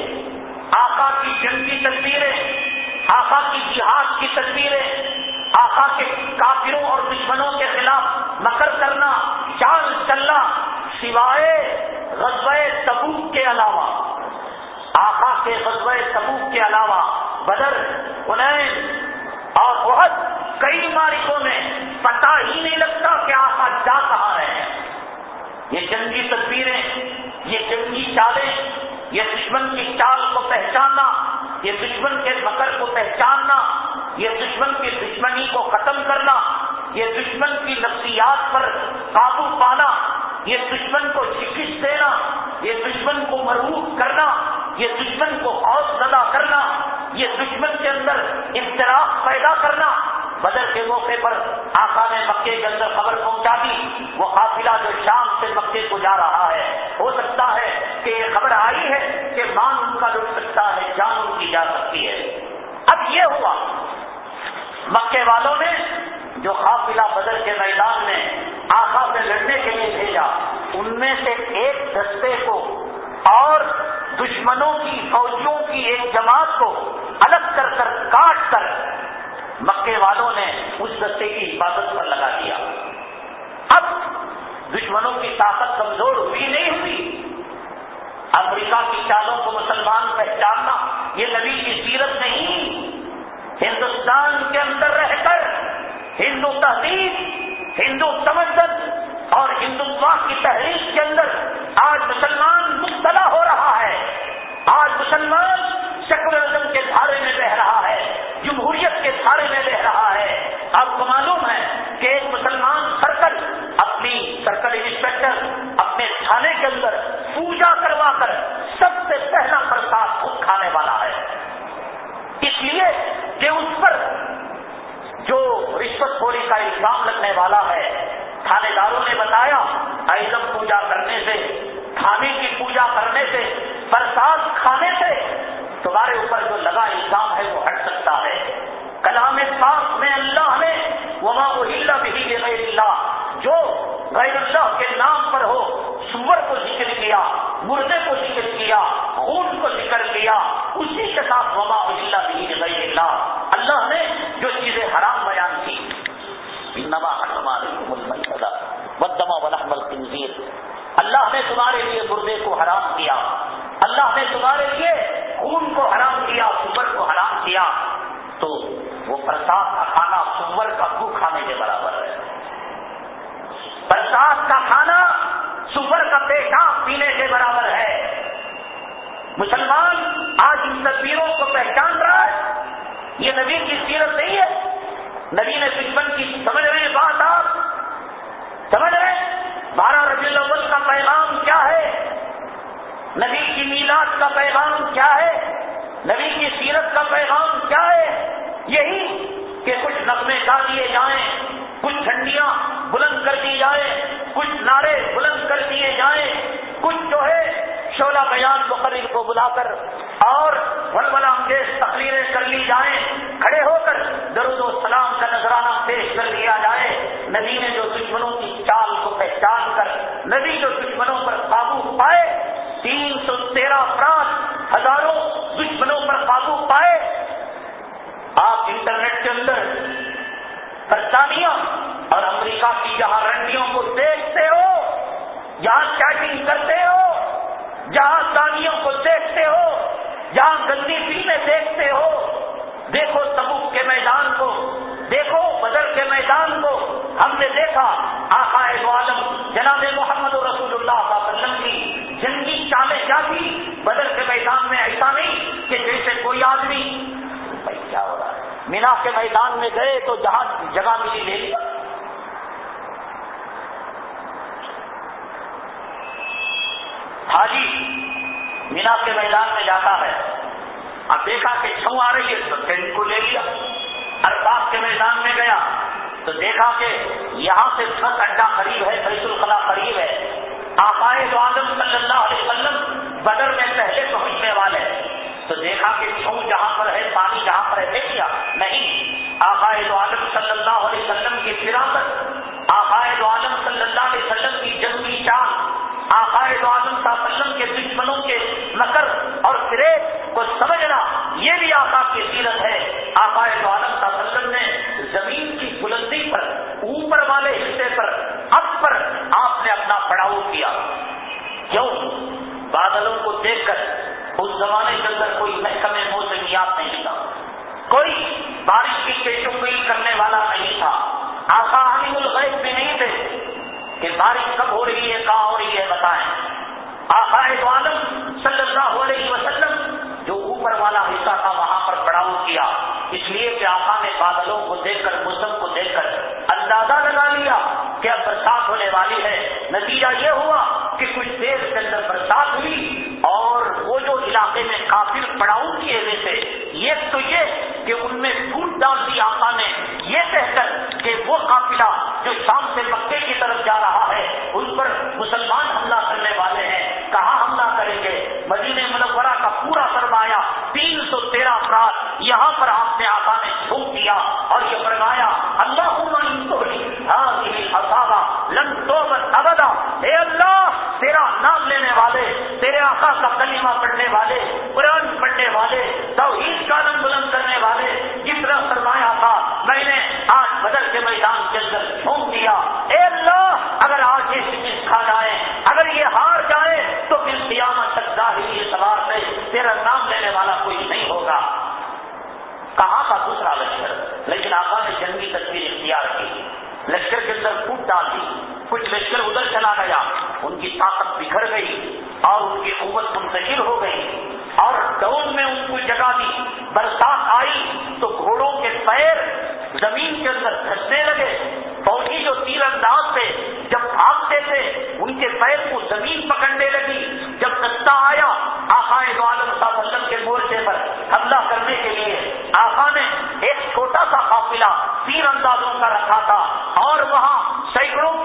[SPEAKER 1] آقا کی جنگ کی تصویریں آقا کی جہاد کی تصویریں آقا کے کافروں اور دشمنوں کے خلاف مکر کرنا چال چلنا سوائے غزوہ تبوک کے علاوہ۔ آقا کے غزوہ تبوک کے علاوہ بدر انین اور بہت کئی مارکوں میں پتا ہی نہیں لگتا کہ آقا جا کہاں رہے ہیں۔ یہ جنگی تصویریں، یہ جنگی چالیں، یہ دشمن کی چال کو پہچاننا، یہ دشمن کے مکر کو پہچاننا، یہ دشمن کی دشمنی کو ختم کرنا، یہ دشمن کی نفسیات پر قابو پانا، یہ دشمن کو شکست دینا، یہ دشمن کو مربوط کرنا، یہ دشمن کو حوص زدہ کرنا، یہ دشمن کے اندر اختلاف پیدا کرنا بدر کے موقع پر آقا نے مکے کے اندر خبر پہنچا دی۔ وہ قافلہ جو شام سے مکے کو جا رہا ہے، ہو سکتا ہے کہ یہ خبر آئی ہے کہ مان ان کا لٹ سکتا ہے، جان ان کی جا سکتی ہے۔ اب یہ ہوا، مکے والوں نے جو قافلہ بدر کے میدان میں آخا سے لڑنے کے لیے بھیجا، ان میں سے ایک دستے کو اور دشمنوں کی فوجیوں کی ایک جماعت کو الگ کر کر کاٹ کر مکے والوں نے اس دستے کی حفاظت پر لگا دیا۔ اب دشمنوں کی طاقت کمزور ہوئی نہیں ہوئی۔ امریکہ کی چالوں کو مسلمان پہچاننا یہ نبی کی سیرت نہیں۔ ہندوستان کے اندر رہ کر ہندو تہذیب ہندو تمدن اور ہندوستان کی تحریک کے اندر آج مسلمان مبتلا ہو رہا ہے۔ آج مسلمان سیکولرزم خوری کا الزام لگنے والا ہے۔ تھانے داروں نے بتایا ایزم پوجا کرنے سے کھانے کی پوجا کرنے سے پرساد کھانے سے تمہارے اوپر جو لگا الزام ہے وہ ہٹ سکتا ہے۔ کلام پاک میں اللہ نے، وما وہ بھی غیر اللہ، جو غیر اللہ کے نام پر ہو، سور کو ذکر کیا، مردے کو ذکر کیا، خون کو ذکر کیا، اسی کے ساتھ وما اللہ بھی غیر اللہ۔ اللہ نے جو چیزیں حرام بیان کی نما بدما ولحم الخنزیر۔ اللہ نے تمہارے لیے مردے کو حرام کیا۔ اللہ نے تمہارے لیے خون کو حرام کیا، سور کو حرام کیا۔ تو وہ پرساد کا کھانا سور کا کو کھانے کے برابر ہے؟ پرساد کا کھانا سور کا پیشاب پینے کے برابر ہے۔ مسلمان آج ان تصویروں کو پہچان رہا ہے۔ یہ نبی کی سیرت نہیں ہے۔ نبی نے دشمن کی سمجھ رہے بات آپ سمجھ رہے بارہ رضی الاول کا پیغام کیا ہے؟ نبی کی میلاد کا پیغام کیا ہے؟ نبی کی سیرت کا پیغام کیا ہے؟ یہی کہ کچھ نقمے گا دیے جائیں، کچھ جھنڈیاں بلند کر دی جائیں، کچھ نعرے بلند کر دیے جائیں، کچھ جو ہے شعلہ بیان مقرر کو بلا کر اور ولولا انگیز تقریریں کر لی جائیں، کھڑے ہو کر درود و سلام کا نذرانہ پیش کر دیا جائے۔ نبی نے جو دشمنوں کی چال کو پہچان کر، نبی جو دشمنوں پر قابو پائے، تین سو تیرہ افراد ہزاروں دشمنوں پر قابو پائے۔ آپ انٹرنیٹ کے اندر برطانیہ اور امریکہ کی جہاں رنڈیوں کو دیکھتے ہو جہاں چیٹنگ کرتے ہو جہاں دانیوں کو دیکھتے ہو، جہاں گندی فلمیں دیکھتے ہو، دیکھو تبوک کے میدان کو، دیکھو بدر کے میدان کو۔ ہم نے دیکھا آقا عالم جناب محمد رسول اللہ علیہ وسلم کی جنگی چالیں کیا تھی؟ بدر کے میدان میں ایسا نہیں کہ جیسے کوئی آدمی بھائی کیا ہو رہا ہے؟ مینا کے میدان میں گئے تو جہاں جگہ ملی لے لیا حاجی مینا کے میدان میں جاتا ہے۔ اب دیکھا کہ چھو آ رہی ہے، تو ٹرین کو لے لیا۔ ارباب کے میدان میں گیا۔ تو دیکھا کہ یہاں سے بس اڈا قریب ہے، بیت الخلا قریب ہے۔ آقائے تو آدم صلی اللہ علیہ وسلم بدر میں پہلے پہنچنے والے۔ تو دیکھا کہ چھو جہاں پر ہے، پانی جہاں پر ہے کیا نہیں آقائے تو عالم صلی اللہ علیہ وسلم کی فراست آقائے تو عالم صلی اللہ علیہ وسلم کی جنگی چاند۔ آقائے تو عالم صلی وسلم کے دشمنوں کے مکر اور فریب کو سمجھنا یہ بھی آقا کی سیرت ہے۔ آقائے تو عالم صلی اللہ علیہ وسلم نے زمین کی بلندی پر، اوپر والے حصے پر اب پر آپ نے اپنا پڑاؤ کیا۔ کیوں بادلوں کو دیکھ کر اس زمانے کے اندر کوئی محکمے موسمیات نہیں تھا۔ کوئی بارش کی پیشو گوئی کرنے والا نہیں تھا۔ آقا عالم الغیب بھی نہیں تھے۔ کہ بارش کب ہو رہی ہے، کہاں ہو رہی ہے، بتائیں۔ آقا عالم صلی اللہ علیہ وسلم، جو اوپر والا حصہ تھا، وہاں پر پڑاؤ کیا۔ اس لیے کہ آقا نے بادلوں کو دیکھ کر، موسم کو دیکھ کر اندازہ لگا لیا کہ اب برسات ہونے والی ہے۔ نتیجہ یہ ہوا کہ کچھ دیر کے اندر برسات ہوئی اور وہ جو علاقے میں کافر پڑاؤ کیے ہوئے تھے ایک تو یہ کہ ان میں پھوٹ ڈال دی آقا نے۔ یہ کہہ وہ قافلہ جو شام سے مکے کی طرف جا رہا ہے، ان پر مسلمان حملہ کرنے والے ہیں۔ کہاں حملہ کریں گے؟ مدینہ لشکر ادھر چلا گیا۔ ان کی طاقت بکھر گئی اور ان کی قوت منتقل ہو گئی۔ اور ڈون میں ان کو جگہ دی۔ برسات آئی تو گھوڑوں کے پیر زمین کے اندر دھسنے لگے۔ فوجی جو تیر انداز تھے، جب بھاگتے تھے، ان کے پیر کو زمین پکڑنے لگی۔ جب دستہ آیا آخائے عالم صاحب وسلم کے مورچے پر حملہ کرنے کے لیے آخا نے ایک چھوٹا سا قافلہ تیر اندازوں کا رکھا تھا اور وہاں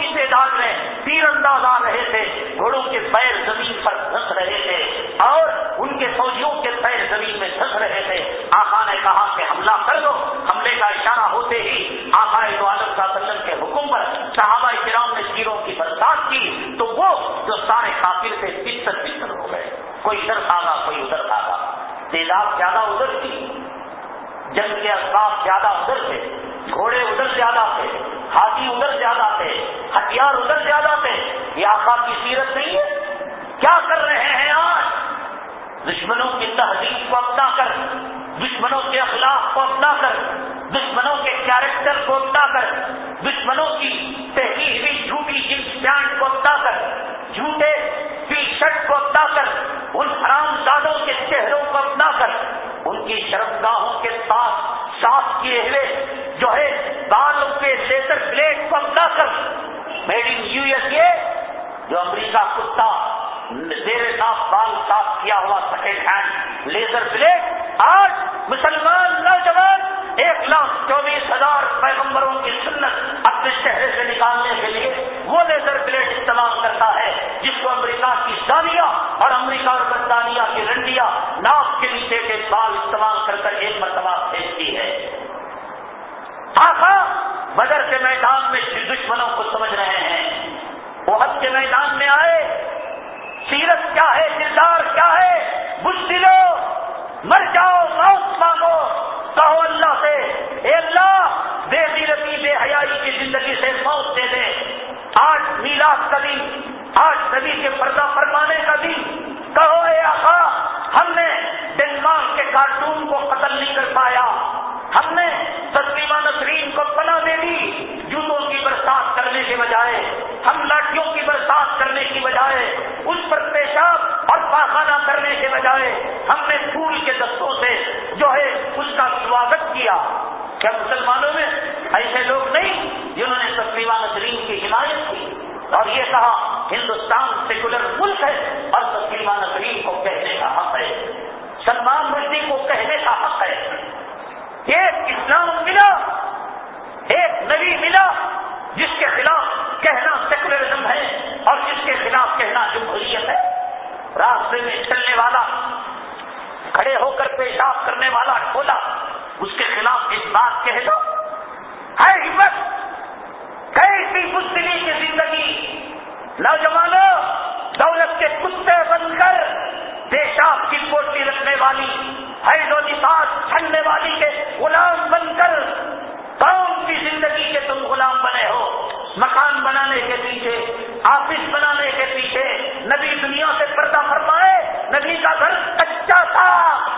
[SPEAKER 1] سینکڑوں کی تعداد میں تیر انداز آ رہے تھے، گھوڑوں کے پیر زمین پر دھس رہے تھے، اور ان کے فوجیوں کے پیر زمین میں دھس رہے تھے۔ آخا نے کہا کہ حملہ کر دو حملے کا اشارہ ہوتے ہی آخا عالم کا وسلم کے حکم پر صحابہ کرام نے تیروں کی برسات کی، تو وہ جو سارے قافل سے بستر بستر ہو گئے۔ کوئی ادھر بھاگا، کوئی ادھر بھاگا۔ تعداد زیادہ ادھر تھی، جنگ کے اسباب زیادہ ادھر تھے، گھوڑے ادھر زیادہ تھے۔ ہاتھی ادھر زیادہ تھے ہتھیار ادھر زیادہ تھے یہ آقا کی سیرت نہیں ہے؟ کیا کر رہے ہیں آج؟ دشمنوں کی تہذیب کو اپنا کر، دشمنوں کے اخلاق کو اپنا کر، دشمنوں کے کیریکٹر کو اپنا کر، دشمنوں کی تحریر ہوئی جھوٹی جنس پینٹ کو اپنا کر، جھوٹے ٹی شرٹ کو اپنا کر، ان حرام زادوں کے چہروں کو اپنا کر، ان کی شرمگاہوں کے ساتھ صاف کیے ہوئے جو ہے بالوں کے لیزر پلیٹ کو اپنا کر made in U S A جو امریکہ کتا زیر صاف بال صاف کیا ہوا سیکنڈ ہینڈ لیزر پلیٹ آج مسلمان نوجوان ایک لاکھ چوبیس ہزار پیغمبروں کی سنت اپنے چہرے سے نکالنے کے لیے وہ لیزر پلیٹ استعمال کرتا ہے، جس کو امریکہ کی دانیہ اور امریکہ اور برطانیہ کی رنڈیا ناک کے نیچے کے بال استعمال کر کر ایک مرتبہ بھیجتی ہے۔ آخا بدر کے میدان میں دشمنوں کو سمجھ رہے ہیں۔ وہ کے میدان میں آئے، سیرت کیا ہے، کردار کیا ہے؟ بج مر جاؤ، موت مانگو۔ کہو اللہ سے، اے اللہ، بے سیرتی بے حیائی کی زندگی سے موت دے دے۔ آج میلاد کا دن آج نبی کے پردہ فرمانے کا دن کہو اے آقا، ہم نے ڈنمارک کے کارٹون کو قتل نہیں کر پایا۔ ہم نے تسلیمہ نسرین کو پناہ دے دی جوتوں کی برسات کرنے کے بجائے، ہم لاٹھیوں کی برسات کرنے کی بجائے، اس پر پیشاب اور پاخانہ کرنے کے بجائے، ہم نے پھول کے دستوں سے جو ہے اس کا سواگت کیا۔ کیا مسلمانوں میں ایسے لوگ نہیں جنہوں نے تسلیمہ نسرین کی حمایت کی؟ اور یہ کہا، ہندوستان سیکولر ملک ہے اور سلمان نظرین کو کہنے کا حق ہے۔ سلمان مردی کو کہنے کا حق ہے۔ ایک اسلام ملا، ایک نبی ملا، جس کے خلاف کہنا سیکولرزم ہے اور جس کے خلاف کہنا جمہوریت ہے۔ راستے میں چلنے والا، کھڑے ہو کر پیشاب کرنے والا ٹھولا، اس کے خلاف ایک بات کہہ دو ہے ہمت! کیسی بزدلی کی زندگی؟ نوجوانوں، دولت کے کتے بن کر پیشاب کی پوٹی رکھنے والی و نفاذ چھڑنے والی کے غلام بن کر قوم کی زندگی کے تم غلام بنے ہو، مکان بنانے کے پیچھے، آفس بنانے کے پیچھے، نبی دنیا سے پردہ فرمائے، نبی کا گھر کچا تھا،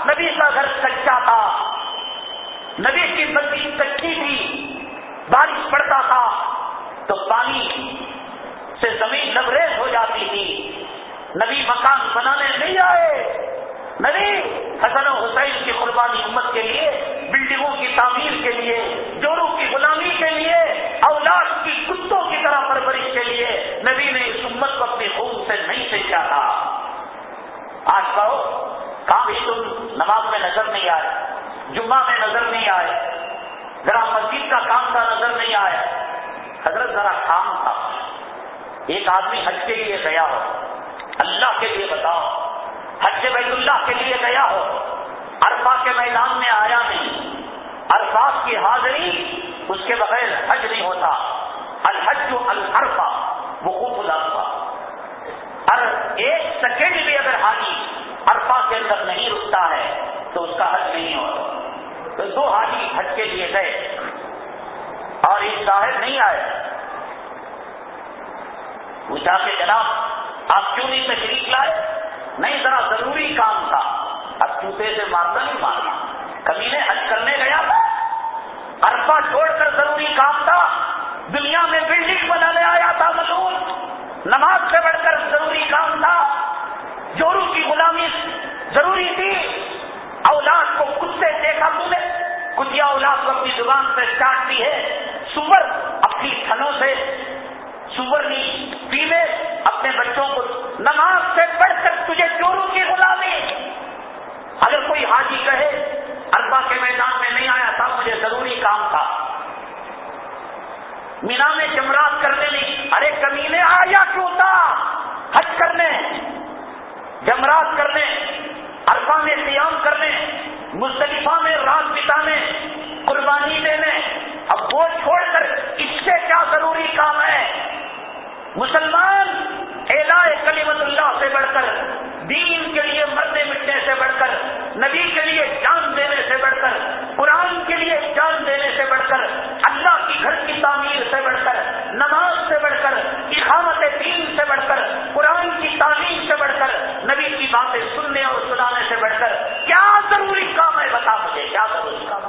[SPEAKER 1] نبی کا گھر کچا تھا۔ نبی کی بندی کچی تھی، بارش پڑتا تھا سے زمین لبریز ہو جاتی تھی۔ نبی مکان بنانے نہیں آئے۔ نبی حسن و حسین کی قربانی امت کے لیے، بلڈنگوں کی تعمیر کے لیے، جوڑوں کی غلامی کے لیے، اولاد کی کتوں کی طرح پرورش کے لیے نبی نے اس امت کو اپنی خون سے نہیں سیکھا تھا۔ آج کہو کام ہی تم نماز میں نظر نہیں آئے، جمعہ میں نظر نہیں آئے، ذرا مسجد کا کام کا نظر نہیں آیا حضرت ذرا کام تھا۔ ایک آدمی حج کے لیے گیا ہو، اللہ کے لیے بتاؤ، حج بیت اللہ کے لیے گیا ہو ارفا کے میدان میں آیا نہیں الفاظ کی حاضری اس کے بغیر حج نہیں ہوتا، الحج الحرفا وہ خوب الفا اور ایک سیکنڈ بھی اگر حاجی ارفا کے اندر نہیں رکتا ہے، تو اس کا حج نہیں ہوتا۔ تو دو حاجی حج کے لیے گئے اور ایک ظاہر نہیں آئے۔ پوچھا کہ جناب، آپ کیوں نہیں تشریف لائے؟ نہیں، ذرا ضروری کام تھا۔ اب چوتے سے مارنا نہیں مارنا۔ کبھی نے حج کرنے گیا تھا۔ ارفا چھوڑ کر ضروری کام تھا۔ دنیا میں بلڈنگ بنانے آیا تھا مشہور۔ نماز سے بڑھ کر ضروری کام تھا۔ جورو کی غلامی ضروری تھی۔ اولاد کو کتے دیکھا تم نے۔ کتیا اولاد کو اپنی زبان سے کاٹتی ہے۔ سور اپنی تھنوں سے سورنی پیلے اپنے بچوں کو نماز سے پڑھ کر تجھے چوروں کی غلامی۔ اگر کوئی حاجی کہے اربا کے میدان میں نہیں آیا تھا، مجھے ضروری کام تھا۔ مینا میں جمرات کرنے نہیں ارے کمینے آیا کیوں تھا؟ حج کرنے۔ جمرات کرنے۔ اربا میں قیام کرنے مصطلفہ میں رات بتانے، قربانی دینے، اب وہ چھوڑ کر اس سے کیا ضروری کام ہے؟ مسلمان الا کلیمت اللہ سے بڑھ کر دین کے لیے مرنے مٹنے سے بڑھ کر نبی کے لیے جان دینے سے بڑھ کر قرآن کے لیے جان دینے سے بڑھ کر اللہ کی گھر کی تعمیر سے بڑھ کر نماز سے بڑھ کر اقامت دین سے بڑھ کر قرآن کی تعلیم سے بڑھ کر نبی کی باتیں سننے اور سنانے سے بڑھ کر کیا ضروری کام ہے بتا مجھے، کیا ضروری کام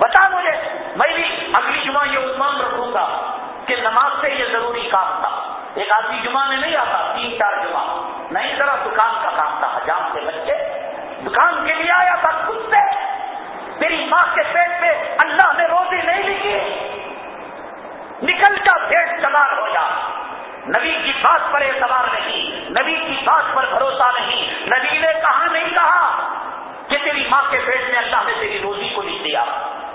[SPEAKER 1] بتا مجھے، میں بھی اگلی جمعہ یہ عثمان رکھوں گا کہ نماز سے یہ ضروری کام تھا۔ ایک آدمی جمعہ میں نہیں آتا، تین چار جمعہ۔ نہیں ذرا دکان کا کام تھا، حجام کے بچے۔ دکان کے لیے آیا تھا کتے تیری ماں کے پیٹ پہ اللہ نے روزی نہیں لکھی۔ نکل جا پیٹ سوار ہو جا۔ نبی کی بات پر اعتبار نہیں، نبی کی بات پر بھروسہ نہیں۔ نبی نے کہا، نہیں کہا کہ تیری ماں کے پیٹ میں اللہ نے تیری روزی کو لکھ دیا۔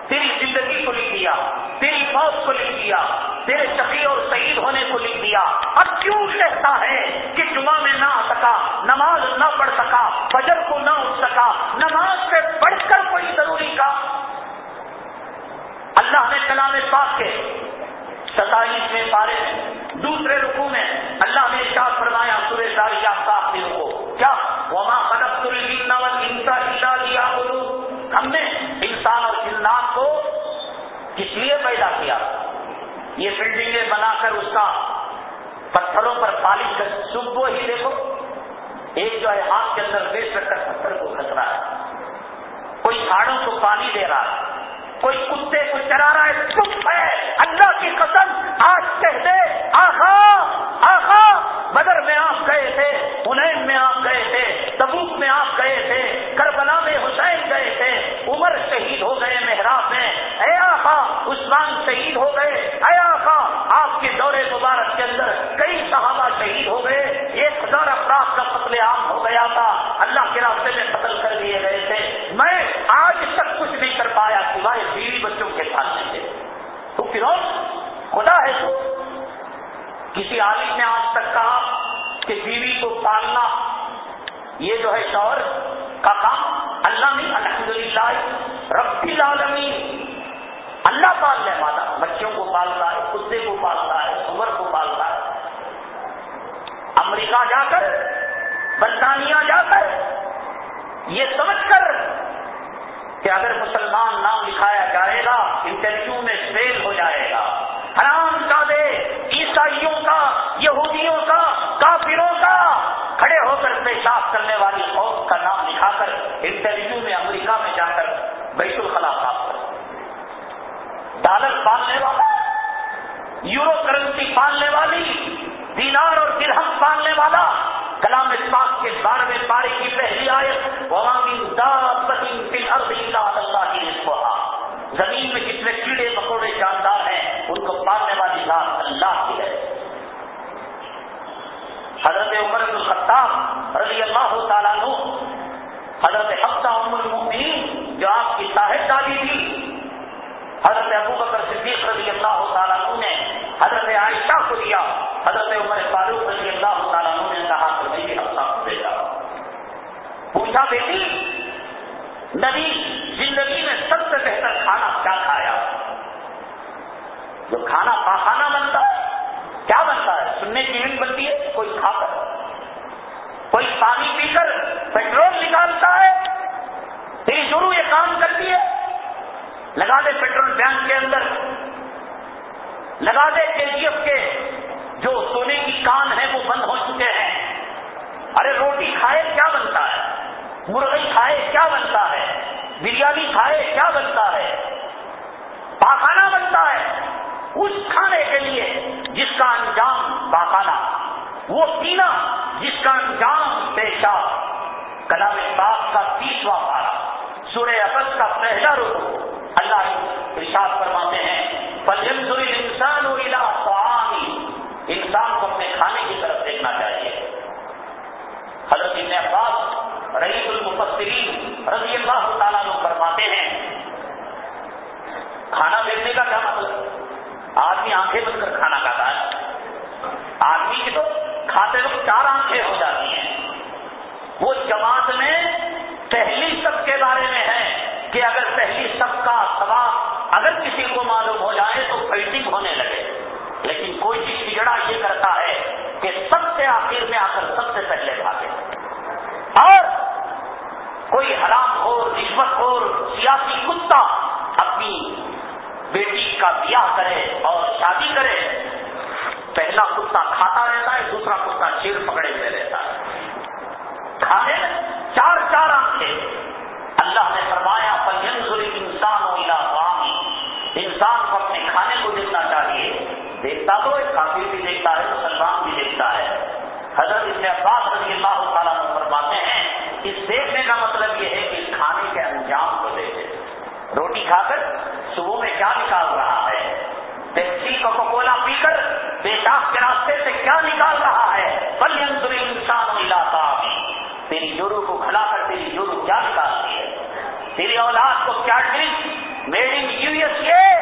[SPEAKER 1] تیری زندگی کو لکھ دیا، تیری موت کو لکھ دیا، تیرے شقی اور شہید ہونے کو لکھ دیا۔ اب کیوں کہتا ہے کہ جمعہ میں نہ آ سکا، نماز نہ پڑھ سکا، فجر کو نہ اٹھ سکا، نماز سے پڑھ کر کوئی ضروری کا اللہ نے کلام پاک کے ستائیس میں پارے دوسرے رکو میں اللہ نے شاہ فرمایا سورے ساری آفتاب کے رکو کیا؟ وما خلقت الجن والانس الا ليعبدون۔ ہم نے انسان اور جنات کو کس لیے پیدا کیا؟ یہ بلڈنگیں بنا کر اس کا پتھروں پر پالش کر صبح ہی دیکھو، ایک جو ہے ہاتھ کے اندر بیچ رکھ کر پتھر کو کھس رہا ہے۔ کوئی جھاڑوں کو پانی دے رہا ہے، کوئی کتے کو چرا رہا ہے چپ ہے۔ اللہ کی قسم، آج کہہ دے، آخا آخا۔ بدر میں آپ گئے تھے انین میں آپ گئے تھے، تبوک میں آپ گئے تھے، کربلا میں حسین گئے تھے، عمر شہید ہو گئے محراب میں۔ اے آخا عثمان شہید ہو گئے۔ اے آخا آپ کے دورے مبارک کے اندر کئی صحابہ شہید ہو گئے۔ ایک ہزار افراد کا قتل عام ہو گیا تھا۔ اللہ کے راستے میں قتل کر دیے گئے تھے۔ میں آج تک کچھ نہیں کر پایا سوائے بیوی بچوں کے پالنے سے تو پھر خدا ہے تو کسی عالم نے آج تک کہا کہ بیوی کو پالنا یہ جو ہے شور کا کام اللہ نہیں الحمد للہ ربی العالمین اللہ پال لے بچوں کو پالتا ہے کتے کو پالتا ہے سور کو پالتا ہے۔ امریکہ جا کر، برطانیہ جا کر یہ سمجھ کر کہ اگر مسلمان نام لکھایا جائے گا انٹرویو میں فیل ہو جائے گا۔ حرام کا دے عیسائیوں کا، یہودیوں کا، کافروں کا کھڑے ہو کر پیشاب کرنے والی قوم کا نام لکھا کر انٹرویو میں امریکہ میں جا کر بیت الخلا صاف کر۔ ڈالر پالنے والا، یورو کرنسی پالنے والی، دینار اور درہم پالنے والا، کلام پاک کے بارہویں پارے کی پہلی آیت اللہ کی زمین میں جتنے کیڑے مکوڑے جاندار ہیں، ان کو پالنے والی ذات اللہ کی ہے۔ حضرت عمر بن الخطاب رضی اللہ تعالیٰ حضرت حفصہ عمر المؤمنین، جو آپ کی صاحب دادی تھی، حضرت ابو بکر صدیق رضی اللہ تعالیٰ نے حضرت عائشہ کو دیا، حضرت عمر فاروق رضی اللہ تعالیٰ نے کہا کہ میں بھی کو دے گا پوچھا، بیٹی، نبی زندگی میں سب سے بہتر کھانا کیا کھایا جو کھانا پاخانہ بنتا ہے؟ کیا بنتا ہے؟ سننے کی بھی بنتی ہے؟ کوئی کھا کر، کوئی پانی پی کر پیٹرول نکالتا ہے؟ تیری شروع یہ کام کرتی ہے؟ لگا دے پیٹرول بینک کے اندر۔ لگا دے کے جی ایف کے جو سونے کی کان ہے وہ بند ہو چکے ہیں۔ ارے روٹی کھائے کیا بنتا ہے؟ مرغی کھائے کیا بنتا ہے؟ بریانی کھائے کیا بنتا ہے؟ پاخانہ بنتا ہے۔ اس کھانے کے لیے جس کا انجام پاخانہ وہ پینا جس کا انجام پیشہ۔ کلام پاک کا تیسواں پارا سورہ اگست کا پہلا روپ اللہ ارشاد فرماتے ہیں انسان انسان کو اپنے کھانے کی طرف دیکھنا چاہیے۔ حضرت ابن عباس رئیس المفسرین رضی اللہ تعالیٰ فرماتے ہیں، کھانا دیکھنے کا کیا مطلب؟ آدمی آنکھیں بن کر کھانا کھاتا ہے۔ آدمی کی تو کھاتے وقت چار آنکھیں ہو جاتی ہیں۔ وہ جماعت میں پہلی سب کے بارے میں ہے کہ اگر پہلی سب کا ثواب اگر کسی کو معلوم ہو جائے تو فائٹنگ ہونے لگے۔ لیکن کوئی چیز بگڑا یہ کرتا ہے کہ سب سے آخر میں آ کر سب سے پہلے بھاگے اور کوئی حرام ہو، رشوت ہو، سیاسی کتا اپنی بیٹی کا بیاہ کرے اور شادی کرے۔ پہلا کتا کھاتا رہتا ہے، دوسرا کتا چیر پکڑے ہوئے رہتا ہے۔ کھانے چار چار آنکھیں۔ اللہ نے فرمایا انسان انسان کو اپنے کھانے کو دیکھنا چاہیے۔ دیکھتا تو ایک کافی بھی دیکھتا ہے، مسلمان بھی دیکھتا ہے۔ حضرت اس عباس رضی اللہ تعالیٰ فرماتے ہیں، اس دیکھنے کا مطلب یہ ہے کہ کھانے کے انجام کو روٹی کھا کر صبح میں کیا نکال رہا ہے؟ پیپسی کو کولا پی کر پیشاب کے راستے سے کیا نکال رہا ہے؟ بل انسان علاقہ تیری جورو کو کھلا کر تیری جورو کیا نکالتی ہے؟ تیری اولاد کو کیا drink? Made in U S A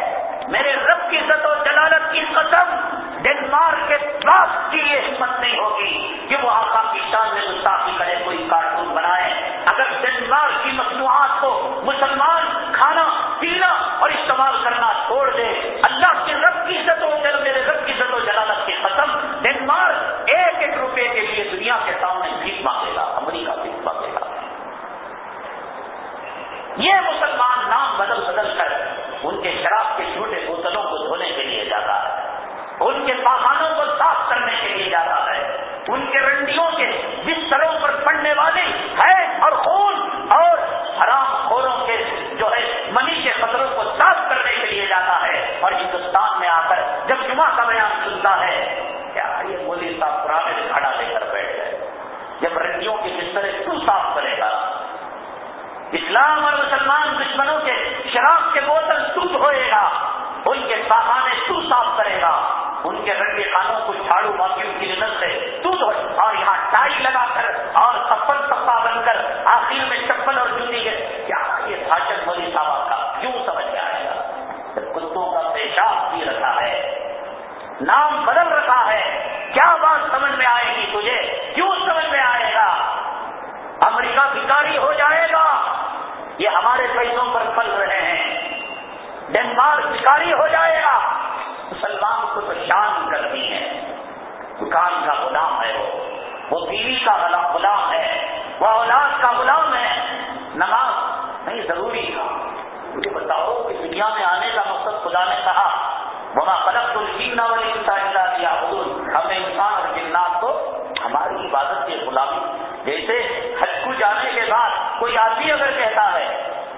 [SPEAKER 1] میرے رب کی عزت و جلالت کی قسم ڈینمارک کے پاس کی یہ ہمت نہیں ہوگی کہ وہ آقا کی شان میں مستعفی کرے، کوئی کارٹون بنائے۔ اگر ڈینمارک کی مصنوعات کو مسلمان استعمال کرنا چھوڑ دے۔ اللہ کے رب کی عزت و میرے رب کی عزت و جلالت کی قسم۔ ڈینمارک ایک ایک روپے کے لیے دنیا کے سامنے بھیک مانگے گا امریکہ بھیک مانگے گا۔ یہ مسلمان نام بدل بدل کر ان کے شراب کے چھوٹے بوتلوں کو دھونے کے لیے جاتا ہے۔ ان کے پہاڑوں کو صاف کرنے کے لیے جاتا ہے۔ ان کے رنڈیوں کے بستروں پر پڑنے والے ہے اور خون اور حرام ہندوستان میں آ کر جب جمعہ کا بیان سنتا ہے، کیا یہ مودی صاحب پرانے کھڑا لے کر بیٹھ گئے جب رنڈیوں کے بسترے کیوں صاف کرے گا؟ اسلام اور مسلمان دشمنوں کے شراب کے بوتل ٹوٹ ہوئے گا؟ ان کے ساخانے تو صاف کرے گا؟ ان کے رنگ خانوں کو جھاڑو واقعوں کی نظر سے دودھ اور یہاں ٹائی لگا کر اور سفل سپا بن کر آخر میں نام بدل رکھا ہے۔ کیا بات سمجھ میں آئے گی تجھے؟ کیوں سمجھ میں آئے گا؟ امریکہ بھکاری ہو جائے گا۔ یہ ہمارے پیسوں پر پل رہے ہیں۔ ڈینمارک بھکاری ہو جائے گا۔ مسلمان کو تو شان کرتی ہے۔ دکان کا غلام ہے وہ۔ وہ بیوی کا غلام ہے۔ وہ اولاد کا غلام ہے۔ نماز نہیں ضروری تھا۔ مجھے بتاؤ کہ دنیا میں آنے کا مقصد خدا نے کہا۔ وہاں قلب الجین والی دیا حضور ہم نے انسان اور جنات کو ہماری عبادت کے غلامی، جیسے حج کو جانے کے بعد کوئی آدمی اگر کہتا ہے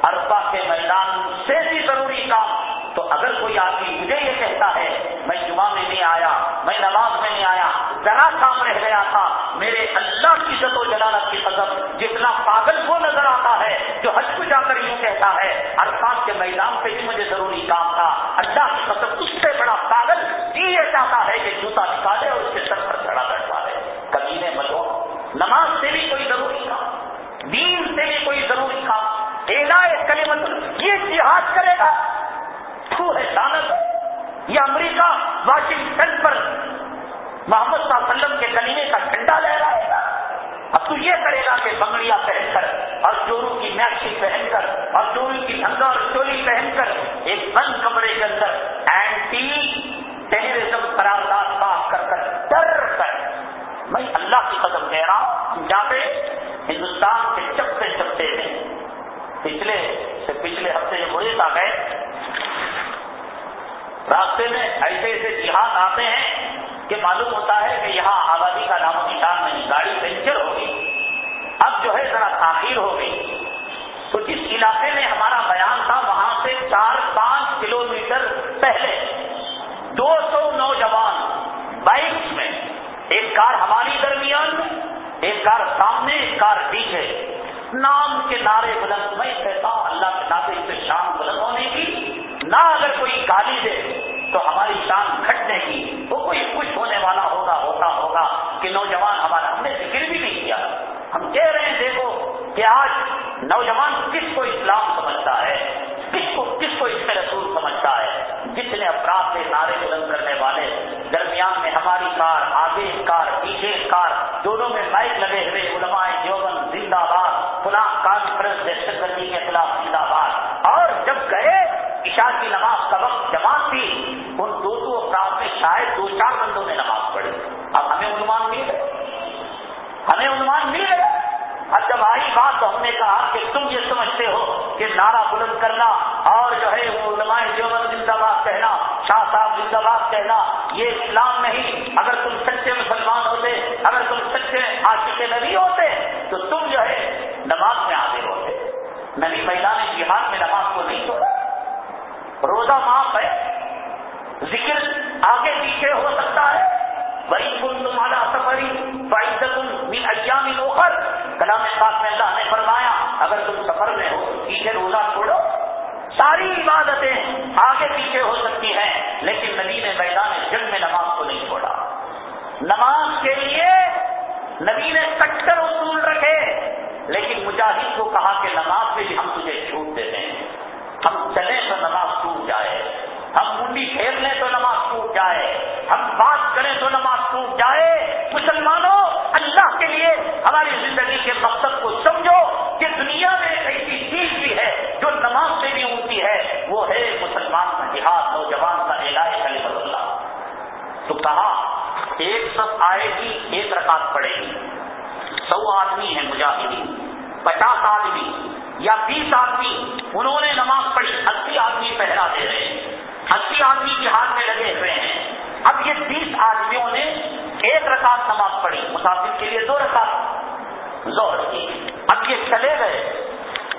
[SPEAKER 1] اربا کے میدان سے بھی ضروری کام، تو اگر کوئی آدمی مجھے یہ کہتا ہے، میں جمعہ میں نہیں آیا، میں نماز میں نہیں آیا، ذرا کام رہ گیا تھا، میرے اللہ کی جد و جلالت کی قدم جتنا پاگل وہ نظر آتا ہے جو حج کو جا کر یوں کہتا ہے ارفات کے میدان پہ بھی مجھے ضروری کام جہاد کرے گا۔ تو ہے دانت یہ امریکہ واشنگٹن پر محمد صلی اللہ علیہ وسلم کے کلیمے کا جھنڈا لہرائے گا اب تو یہ کرے گا کہ بنگڑیاں پہن کر اور چورو کی میکسی پہن کر اور چورو کی دھنگا اور چوری پہن کر ایک بند کمرے کے اندر اینٹی ٹیررزم قرارداد پاس کر کر ڈر کر۔ میں اللہ کی قدم کہہ رہا ہوں۔ ہم جاتے ہندوستان کے چپتے چپتے میں پچھلے سے پچھلے ہفتے جو بڑے آ گئے، راستے میں ایسے ایسے جہاد آتے ہیں کہ معلوم ہوتا ہے کہ یہاں آبادی کا نام و نشان نہیں گاڑی پنچر ہوگی، اب جو ہے ذرا تاخیر ہو گئی تو جس علاقے میں ہمارا بیان تھا، وہاں سے چار پانچ کلو میٹر پہلے دو سو نوجوان بائکس میں، ایک کار ہماری درمیان، ایک کار سامنے، ایک کار پیچھے۔ نام کے نعرے بلند میں کہتا ہوں اللہ کے ناطے سے شام بلند ہونے کی، نہ اگر کوئی گالی دے تو ہماری شان گھٹنے کی، وہ کوئی خوش ہونے والا ہوگا، ہوتا ہوگا کہ نوجوان ہمارا، ہم نے ذکر بھی نہیں کیا۔ ہم کہہ رہے ہیں، دیکھو کہ آج نوجوان کس کو اسلام سمجھتا ہے؟ کس کو کس کو اس میں رسول سمجھتا ہے؟ جتنے افراد سے نعرے بلند کرنے والے، درمیان میں ہماری کار، آگے کار، پیچھے کار، دونوں میں مائک لگے ہوئے علماء دیوبند زندہ باد فلاں کانفرنس دہشت گردی کے خلاف زندہ باد اور جب گئے عشاء کی نماز کا وقت جماعت تھی، ان دو دو افراد میں شاید دو چار بندوں نے نماز پڑھی۔ اب ہمیں عنوان مل گئے ہمیں عنوان مل گئے اب جب آئی بات تو ہم نے کہا کہ تم یہ سمجھتے ہو کہ نعرہ بلند کرنا اور جو ہے وہ علماء دیوبند زندہ باد کہنا، شاہ صاحب زندہ باد کہنا، یہ اسلام نہیں۔ اگر تم سچے مسلمان ہوتے، اگر تم سچے عاشق نبی ہوتے، تو تم جو ہے نماز میں آگے ہوتے۔ نبی میدان جہاد میں نماز کو نہیں چھوڑا۔ روزہ معاف ہے، ذکر آگے پیچھے ہو سکتا ہے۔ بڑی کل تمہارا سفری من ایام اوپر کلام پاک میں اللہ نے فرمایا، اگر تم سفر میں ہو، پیچھے روزہ چھوڑو۔ ساری عبادتیں آگے پیچھے ہو سکتی ہیں، لیکن نبی نے میدان جنگ میں نماز کو نہیں چھوڑا۔ نماز کے لیے نبی نے کٹر اصول رکھے، لیکن مجاہد کو کہا کہ نماز میں بھی ہم تجھے چھوٹ دیتے ہیں۔ ہم چلیں تو نماز ٹوٹ جائے۔ ہم منڈی پھیر لیں تو نماز ٹوٹ جائے۔ ہم بات کریں تو نماز ٹوٹ جائے۔ مسلمانوں، اللہ کے لیے ہماری زندگی کے مقصد کو سمجھو کہ دنیا میں ایک ایسی چیز بھی ہے جو نماز سے بھی اونچی ہے۔ وہ ہے مسلمان کا جہاد، نوجوان کا علاج کلی اللہ۔ تو کہا، ایک سب آئے گی، ایک رکعت پڑے گی۔ سو آدمی ہے مجاہدین، پچاس آدمی۔ یا بیس آدمی انہوں نے نماز پڑھی، اسی آدمی پہرا دے رہے ہیں۔ اسی آدمی کے ہاتھ میں لگے ہوئے ہیں۔ اب یہ بیس آدمیوں نے ایک رکعت نماز پڑھی۔ مسافر کے لیے دو رکعت زہر کی۔ اب یہ چلے گئے۔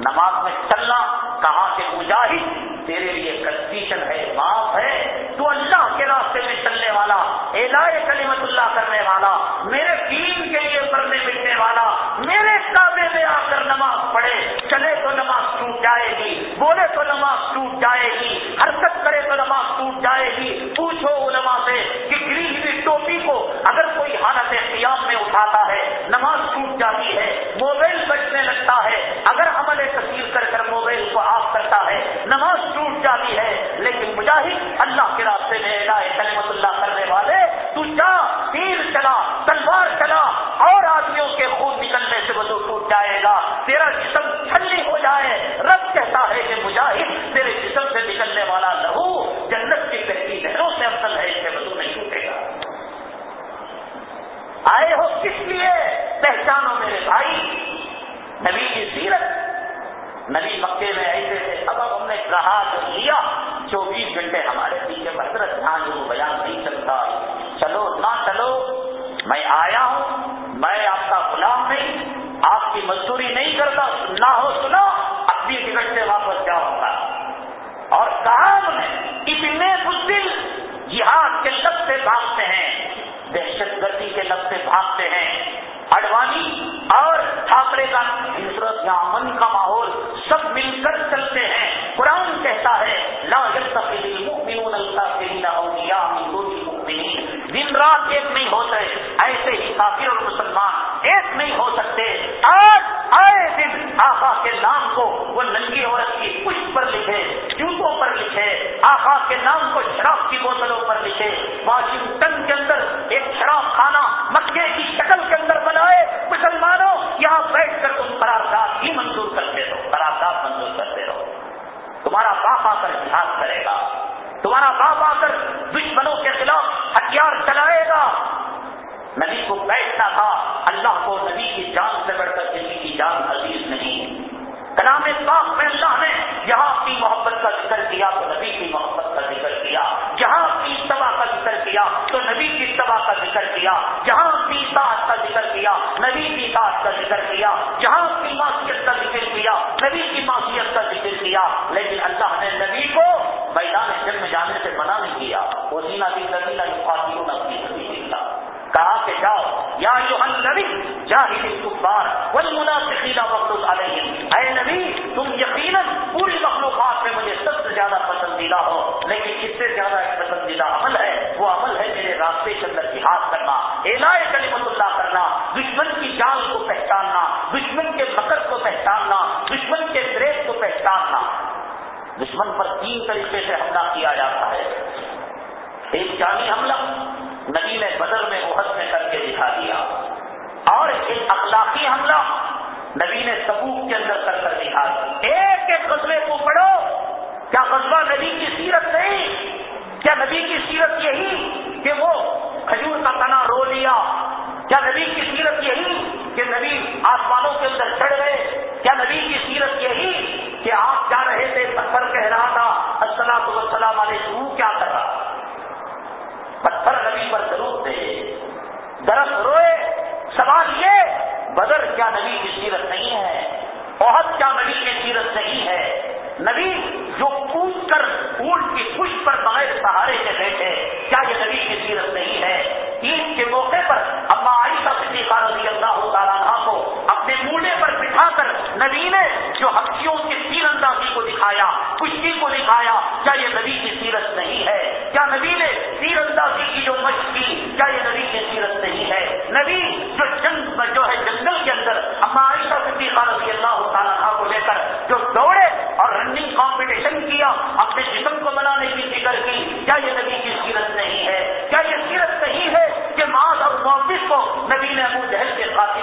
[SPEAKER 1] نماز میں چلنا، کہاں سے مجاہد؟ تیرے لیے کنفیوژن ہے، معاف ہے۔ تو اللہ کے راستے میں چلنے والا اعلان کلیمت اللہ کرنے والا، میرے دین کے لیے پردے ملنے والا، میرے کعبے میں آ کر نماز پڑھے، چلے تو نماز جائے گی، بولے تو نماز ٹوٹ جائے گی، حرکت کرے تو نماز ٹوٹ جائے گی، پوچھو علماء سے کہ گری ہوئی ٹوپی کو اگر کوئی حالت احتیاط میں اٹھاتا ہے، نماز ٹوٹ جاتی ہے، موبائل بچنے لگتا ہے، اگر عمل اصل ہے اس سے وضو نہیں ٹوٹے گا۔ آئے ہو کس لیے؟ پہچانو میرے بھائی۔ شب سے بھاگتے ہیں۔ اڈوانی اور ٹھاکرے کا عزرت یا امن کا کیا وہ کہا کہ جاؤ، یا جو نبی جاہد کفار والمنافقین وقت علیہم۔ اے نبی، تم یقیناً پوری مخلوقات میں مجھے سب سے زیادہ پسندیدہ ہو، لیکن اس سے زیادہ ایک پسندیدہ عمل ہے، وہ عمل ہے میرے راستے کے اندر جہاد کرنا، اعلان کلمت اللہ کرنا، دشمن کی جان کو پہچاننا، دشمن کے مکر کو پہچاننا، دشمن کے بریک کو پہچاننا۔ دشمن پر تین طریقے سے حملہ کیا جاتا ہے۔ ایک جانی حملہ نبی نے بدر میں محد میں کر کے دکھا دیا اور ایک اخلاقی حملہ نبی نے سبوت کے اندر کر کر دکھا دیا۔ ایک ایک قصبے کو پڑھو۔ کیا قصبہ نبی کی سیرت نہیں؟ کیا نبی کی سیرت یہی کہ وہ کھجور کا تنا رو لیا؟ کیا نبی کی سیرت یہی کہ نبی آسمانوں کے اندر چڑھ گئے؟ کیا نبی کی سیرت یہی کہ آپ جا رہے تھے پتھر کہہ رہا تھا السلام السلام علیکم کیا کر رہا پتھر نبی پر ضرور دے درخت روئے، سوال یہ، بدر کیا نبی کی سیرت نہیں ہے؟ بہت کیا نبی کی سیرت نہیں ہے؟ نبی جو کود کر اونٹ کی خوش پر بغیر سہارے کے بیٹھے، کیا یہ نبی کی سیرت نہیں ہے؟ عید کے موقع پر اما عائشہ صدیقہ رضی اللہ تعالیٰ کو اپنے موڈے پر بٹھا کر نبی نے جو ہفتیوں کی تیر اندازی کو دکھایا، کشتی کو دکھایا، کیا یہ نبی کی سیرت نہیں ہے؟ کیا نبی نے تیر اندازی کی جو مشق کی کیا یہ نبی کی سیرت نہیں ہے؟ نبی جو جنگ جو ہے جنگل کے اندر اما عائشہ صدیقہ رضی اللہ تعالیٰ کو لے کر جو دوڑے اور رننگ کمپٹیشن کیا، اپنے جسم کو بنانے کی فکر کی، کیا یہ نبی کی سیرت نہیں ہے؟ کیا یہ سیرت نہیں ہے کہ ماض اور واپس کو نبی نے ابو جہل کے ساتھ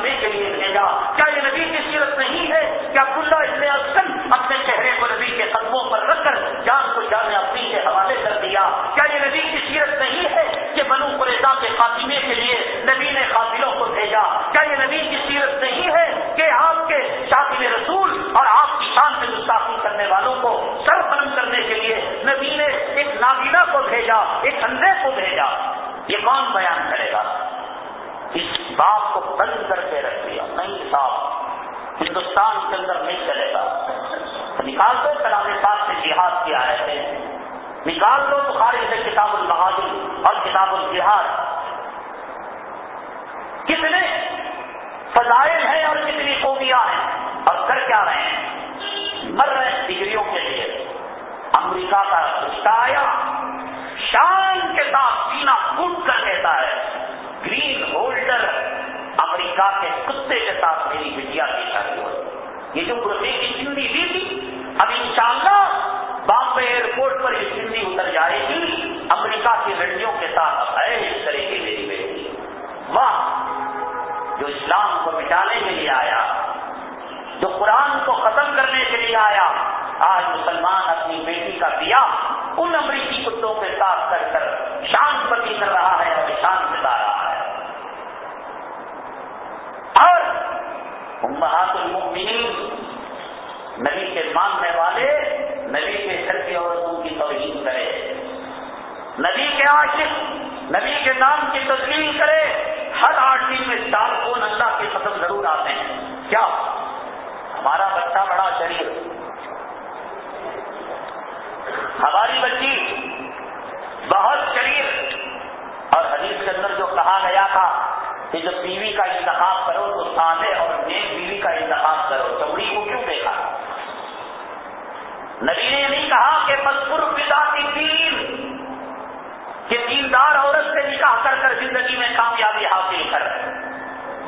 [SPEAKER 1] کو بھیجا یہ کون بیان کرے گا۔ اس بات کو بند کر کے رکھ دیا، نہیں صاحب ہندوستان کے اندر نہیں چلے گا۔ نکال دو کلام پاک سے جہاد کی آئے نکال دو بخاری سے کتاب البہادر اور کتاب الجہاد۔ کتنے فضائل ہیں اور کتنی خوبیاں ہیں۔ اور کر کیا رہے ہیں؟ مر رہے ڈگریوں کے لیے۔ امریکہ کا رشتہ آیا۔ شان کے ساتھ سینا کود کر کہتا ہے۔ گرین ہولڈر امریکہ کے کتے کے ساتھ میری بٹیا کی شادی ہوئی۔ یہ جو پروسے کی چندی دی تھی، اب انشاءاللہ بامبے ایئرپورٹ پر یہ سندھی اتر جائے گی۔ امریکہ کی لڑکیوں کے ساتھ ہے اس طرح کی میری بیٹی۔ واہ! جو اسلام کو مٹانے کے لیے آیا۔ جو قرآن کو ختم کرنے کے لیے آیا، آج مسلمان اپنی بیٹی کا دیا ان امریکی کتوں کے ساتھ کر کر شان پتی کر رہا ہے اور شان بتا رہا ہے۔ اور امہات المؤمنین، نبی کے ماننے والے، نبی کے گھر کی عورتوں کی توہین کرے۔ نبی کے عاشق، نبی کے نام کی تسلیم کرے۔ ہر آرٹی میں چار کون اللہ کے قدم ضرور آتے ہیں۔ کیا؟ ہمارا بچہ بڑا شریر۔ ہماری بچی بہت شریر۔ اور حدیث کے اندر جو کہا گیا تھا کہ جب بیوی کا انتخاب کرو تو سادے اور نیک بیوی کا انتخاب کرو۔ چوڑی کو کیوں دیکھا؟ نبی نے نہیں کہا کہ مذکور پتا کی تین کہ دیندار عورت سے نکاح کر کر زندگی میں کامیابی حاصل کر۔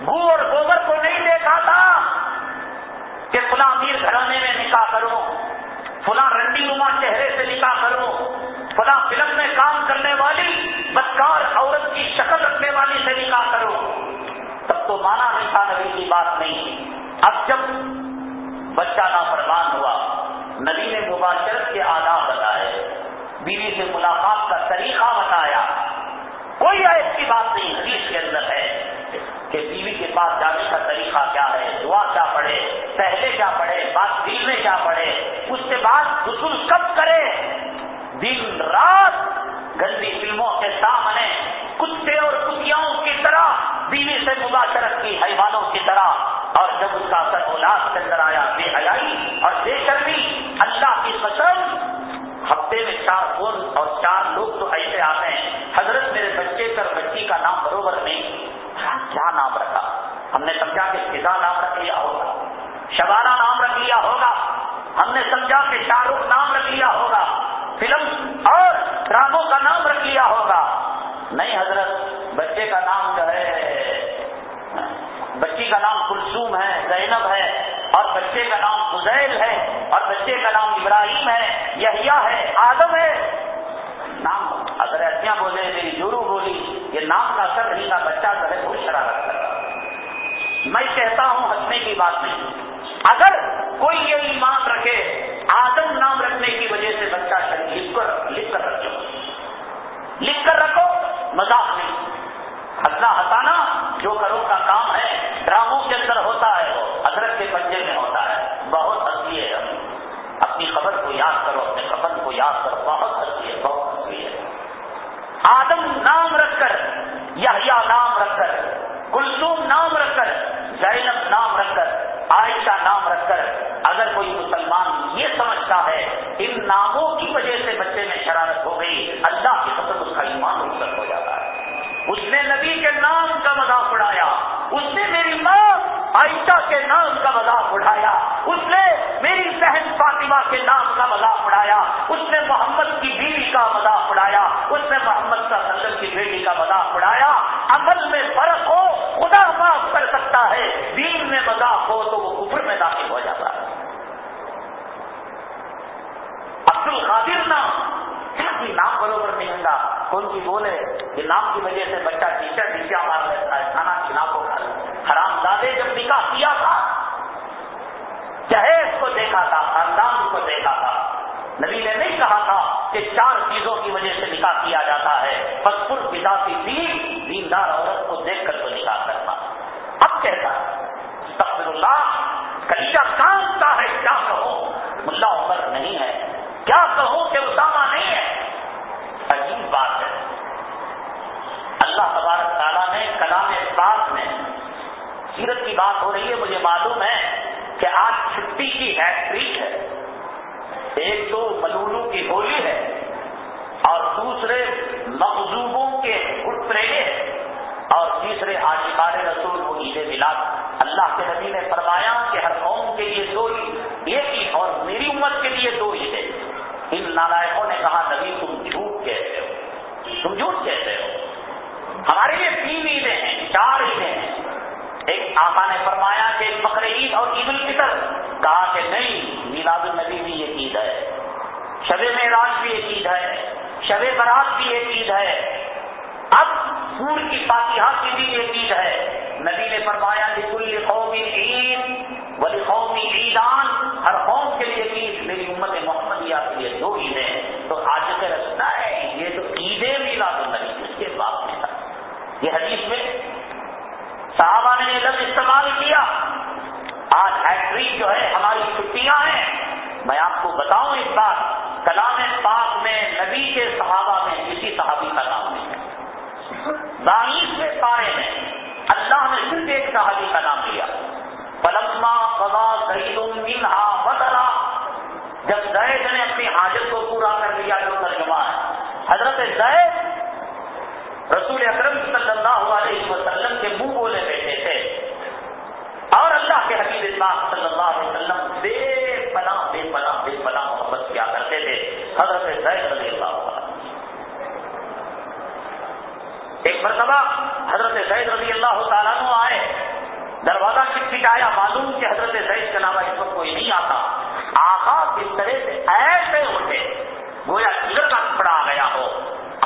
[SPEAKER 1] بو اور گوبر کو نہیں دیکھا تھا۔ کہ فلاں امیر گھرانے میں نکاح کرو فلاں رنڈی نما چہرے سے نکاح کرو فلاں فلم میں کام کرنے والی، بدکار عورت کی شکل رکھنے والی سے نکاح کرو تب تو مانا نہیں تھا نبی کی بات نہیں اب جب بچہ نافرمان ہوا، نبی نے مباشرت کے آداب بتائے، بیوی سے ملاقات کا طریقہ بتایا۔ کوئی ایسی بات نہیں، حدیث کے اندر ہے۔ کہ بیوی کے پاس جانے کا طریقہ کیا ہے؟ دعا کیا پڑھے؟ پہلے کیا پڑھے؟ بات دل میں کیا پڑھے؟ اس کے بعد غسل کب کرے؟ دن رات گندی فلموں کے سامنے کتے اور کتیاؤں کی طرح بیوی سے مباشرت کی، حیوانوں کی طرح۔ اور جب اس کا اثر اولاد کے اندر آیا، بے حیائی اور بے شرمی، اللہ کی قسم، ہفتے میں چار فون اور چار لوگ تو ایسے آتے ہیں حضرت میرے بچے پر بچی کا نام بروبر نہیں کیا نام رکھا ہم نے سمجھا کہ فضا نام رکھ لیا ہوگا۔ شبانہ نام رکھ لیا ہوگا۔ ہم نے سمجھا کہ شاہ رخ نام رکھ لیا ہوگا۔ فلم اور ڈراموں کا نام رکھ لیا ہوگا۔ نہیں حضرت، بچے کا نام جو ہے، بچی کا نام کلسوم ہے، زینب ہے، اور بچے کا نام فضیل ہے، اور بچے کا نام ابراہیم ہے، یحییٰ ہے، آدم ہے۔ نام اگر ایسا بولے، میری جورو بولی، یہ نام کا اثر نہیں کا بچہ جو ہے بہت شرارت کر رہا میں کہتا ہوں، ہنسنے کی بات نہیں۔ اگر کوئی یہ ایمان رکھے، آدم نام رکھنے کی وجہ سے بچہ لکھ کر لکھ کر رکھو۔ لکھ کر رکھو، مذاق نہیں۔ ہنسنا ہسانا جو کرو کا کام ہے، ڈراموں کے اندر ہوتا ہے وہ ادرک کے پنجے میں ہوتا ہے۔ بہت ہنسی ہے۔ اپنی خبر کو یاد کرو، اپنے خبر کو یاد کرو، بہت ہنسی ہے، بہت۔ آدم نام رکھ کر یا نام رکھ کر کلسوم نام رکھ کر، زینب نام رکھ کر، عائشہ نام رکھ کر، اگر کوئی مسلمان یہ سمجھتا ہے، ان ناموں کی وجہ سے بچے میں شرارت ہو گئی، اللہ کی قسم اس کا ایمان رخصت ہو جاتا ہے۔ اس نے نبی کے نام کا مذاق اڑایا، اس نے میری ماں عائشہ کے نام کا مذاق اڑایا اس نے میری بہن فاطمہ کے نام کا مذاق اڑایا اس نے محمد کی بیوی کا مذاق اڑایا اس نے محمد کا سلم کی بیٹی کا مذاق اڑایا عمل میں فرق ہو، خدا معاف کر سکتا ہے، دین میں مذاق ہو تو وہ کفر میں داخل ہو جاتا ہے۔ عبد القادر نام نام بروبر نہیں ہوگا کون سی بولے کہ نام کی وجہ سے بچہ ٹیچر ٹیچر مار لیتا ہے، کھانا کھلا کو حرام دادے جب نکاح کیا تھا، جہیز کو دیکھا تھا، خاندان کو دیکھا تھا۔ نبی نے نہیں کہا تھا کہ چار چیزوں کی وجہ سے نکاح کیا جاتا ہے پسپور پتا کی تین دیندار عورت کو دیکھ کر تو نکاح کرتا اب کہتا تخبر اللہ، کلیہ کانتا ہے، کیا کہو؟ ملا عمر نہیں ہے۔ کیا کہوں کہ اسامہ نہیں ہے؟ عجیب بات ہے۔ اللہ تبارک تعالیٰ نے کلام پاک میں سیرت کی بات ہو رہی ہے، مجھے معلوم ہے کہ آج چھٹی کی ہیٹریک ہے۔ ایک تو ملولو کی ہولی ہے اور دوسرے مقزوبوں کے پریلے ہیں اور تیسرے آشکار رسول وہ عید ملاد۔ اللہ کے نبی نے فرمایا کہ ہر قوم کے لیے دو عید، ایک ہی اور میری امت کے لیے دو عید ہے ان نالائکوں نے کہا، نبی تم جھوٹ کہتے ہو۔ تم جھوٹ کہتے ہو۔ ہمارے لیے تین عیدیں ہیں، چار عیدیں ہیں۔ ایک آقا نے فرمایا کہ بقر عید اور عید الفطر، کہا کہ نہیں، میلاد النبی بھی یہ عید ہے۔ شب معراج بھی ایک عید ہے۔ شب برات بھی ایک عید ہے۔ اب پور کی فاتحہ کی بھی ایک عید ہے۔ نبی نے فرمایا لکل قومی عید ولی قومی عیدان، ہر قوم کے لیے عید، میری امت محمدیہ کے لیے دو عیدیں تو آج کا رستا ہے، یہ تو عیدیں ملا تو نبی اس کے بعد میں تھا یہ حدیث میں صحابہ نے یہ لفظ استعمال کیا۔ آج ہیٹرک جو ہے، ہماری چھٹیاں ہیں۔ میں آپ کو بتاؤں اس بات، کلام پاک میں نبی کے صحابہ میں کسی صحابی کا نام نہیں ہے۔ بائیسویں پارے میں اللہ نے صرف ایک صحابی کا نام لیا۔ پلما قضا سعید منہا بدلا جب زید نے اپنی حاجت کو پورا کر لیا، جو ترجمہ ہے۔ حضرت زید رسول اکرم صلی اللہ علیہ وسلم کے منہ بولے بیٹھے تھے۔ اور اللہ کے حبیب اللہ صلی اللہ علیہ وسلم بے پناہ بے پناہ بے پناہ محبت کیا کرتے تھے۔ حضرت زید رضی اللہ ایک مرتبہ حضرت زید رضی اللہ تعالیٰ آئے۔ دروازہ کھٹکھٹایا۔ معلوم کہ حضرت زید کا نام اس وقت کوئی نہیں آتا۔ آخا کس طرح سے ایسے اٹھے۔ گویا کدھر کا کپڑا آ گیا ہو۔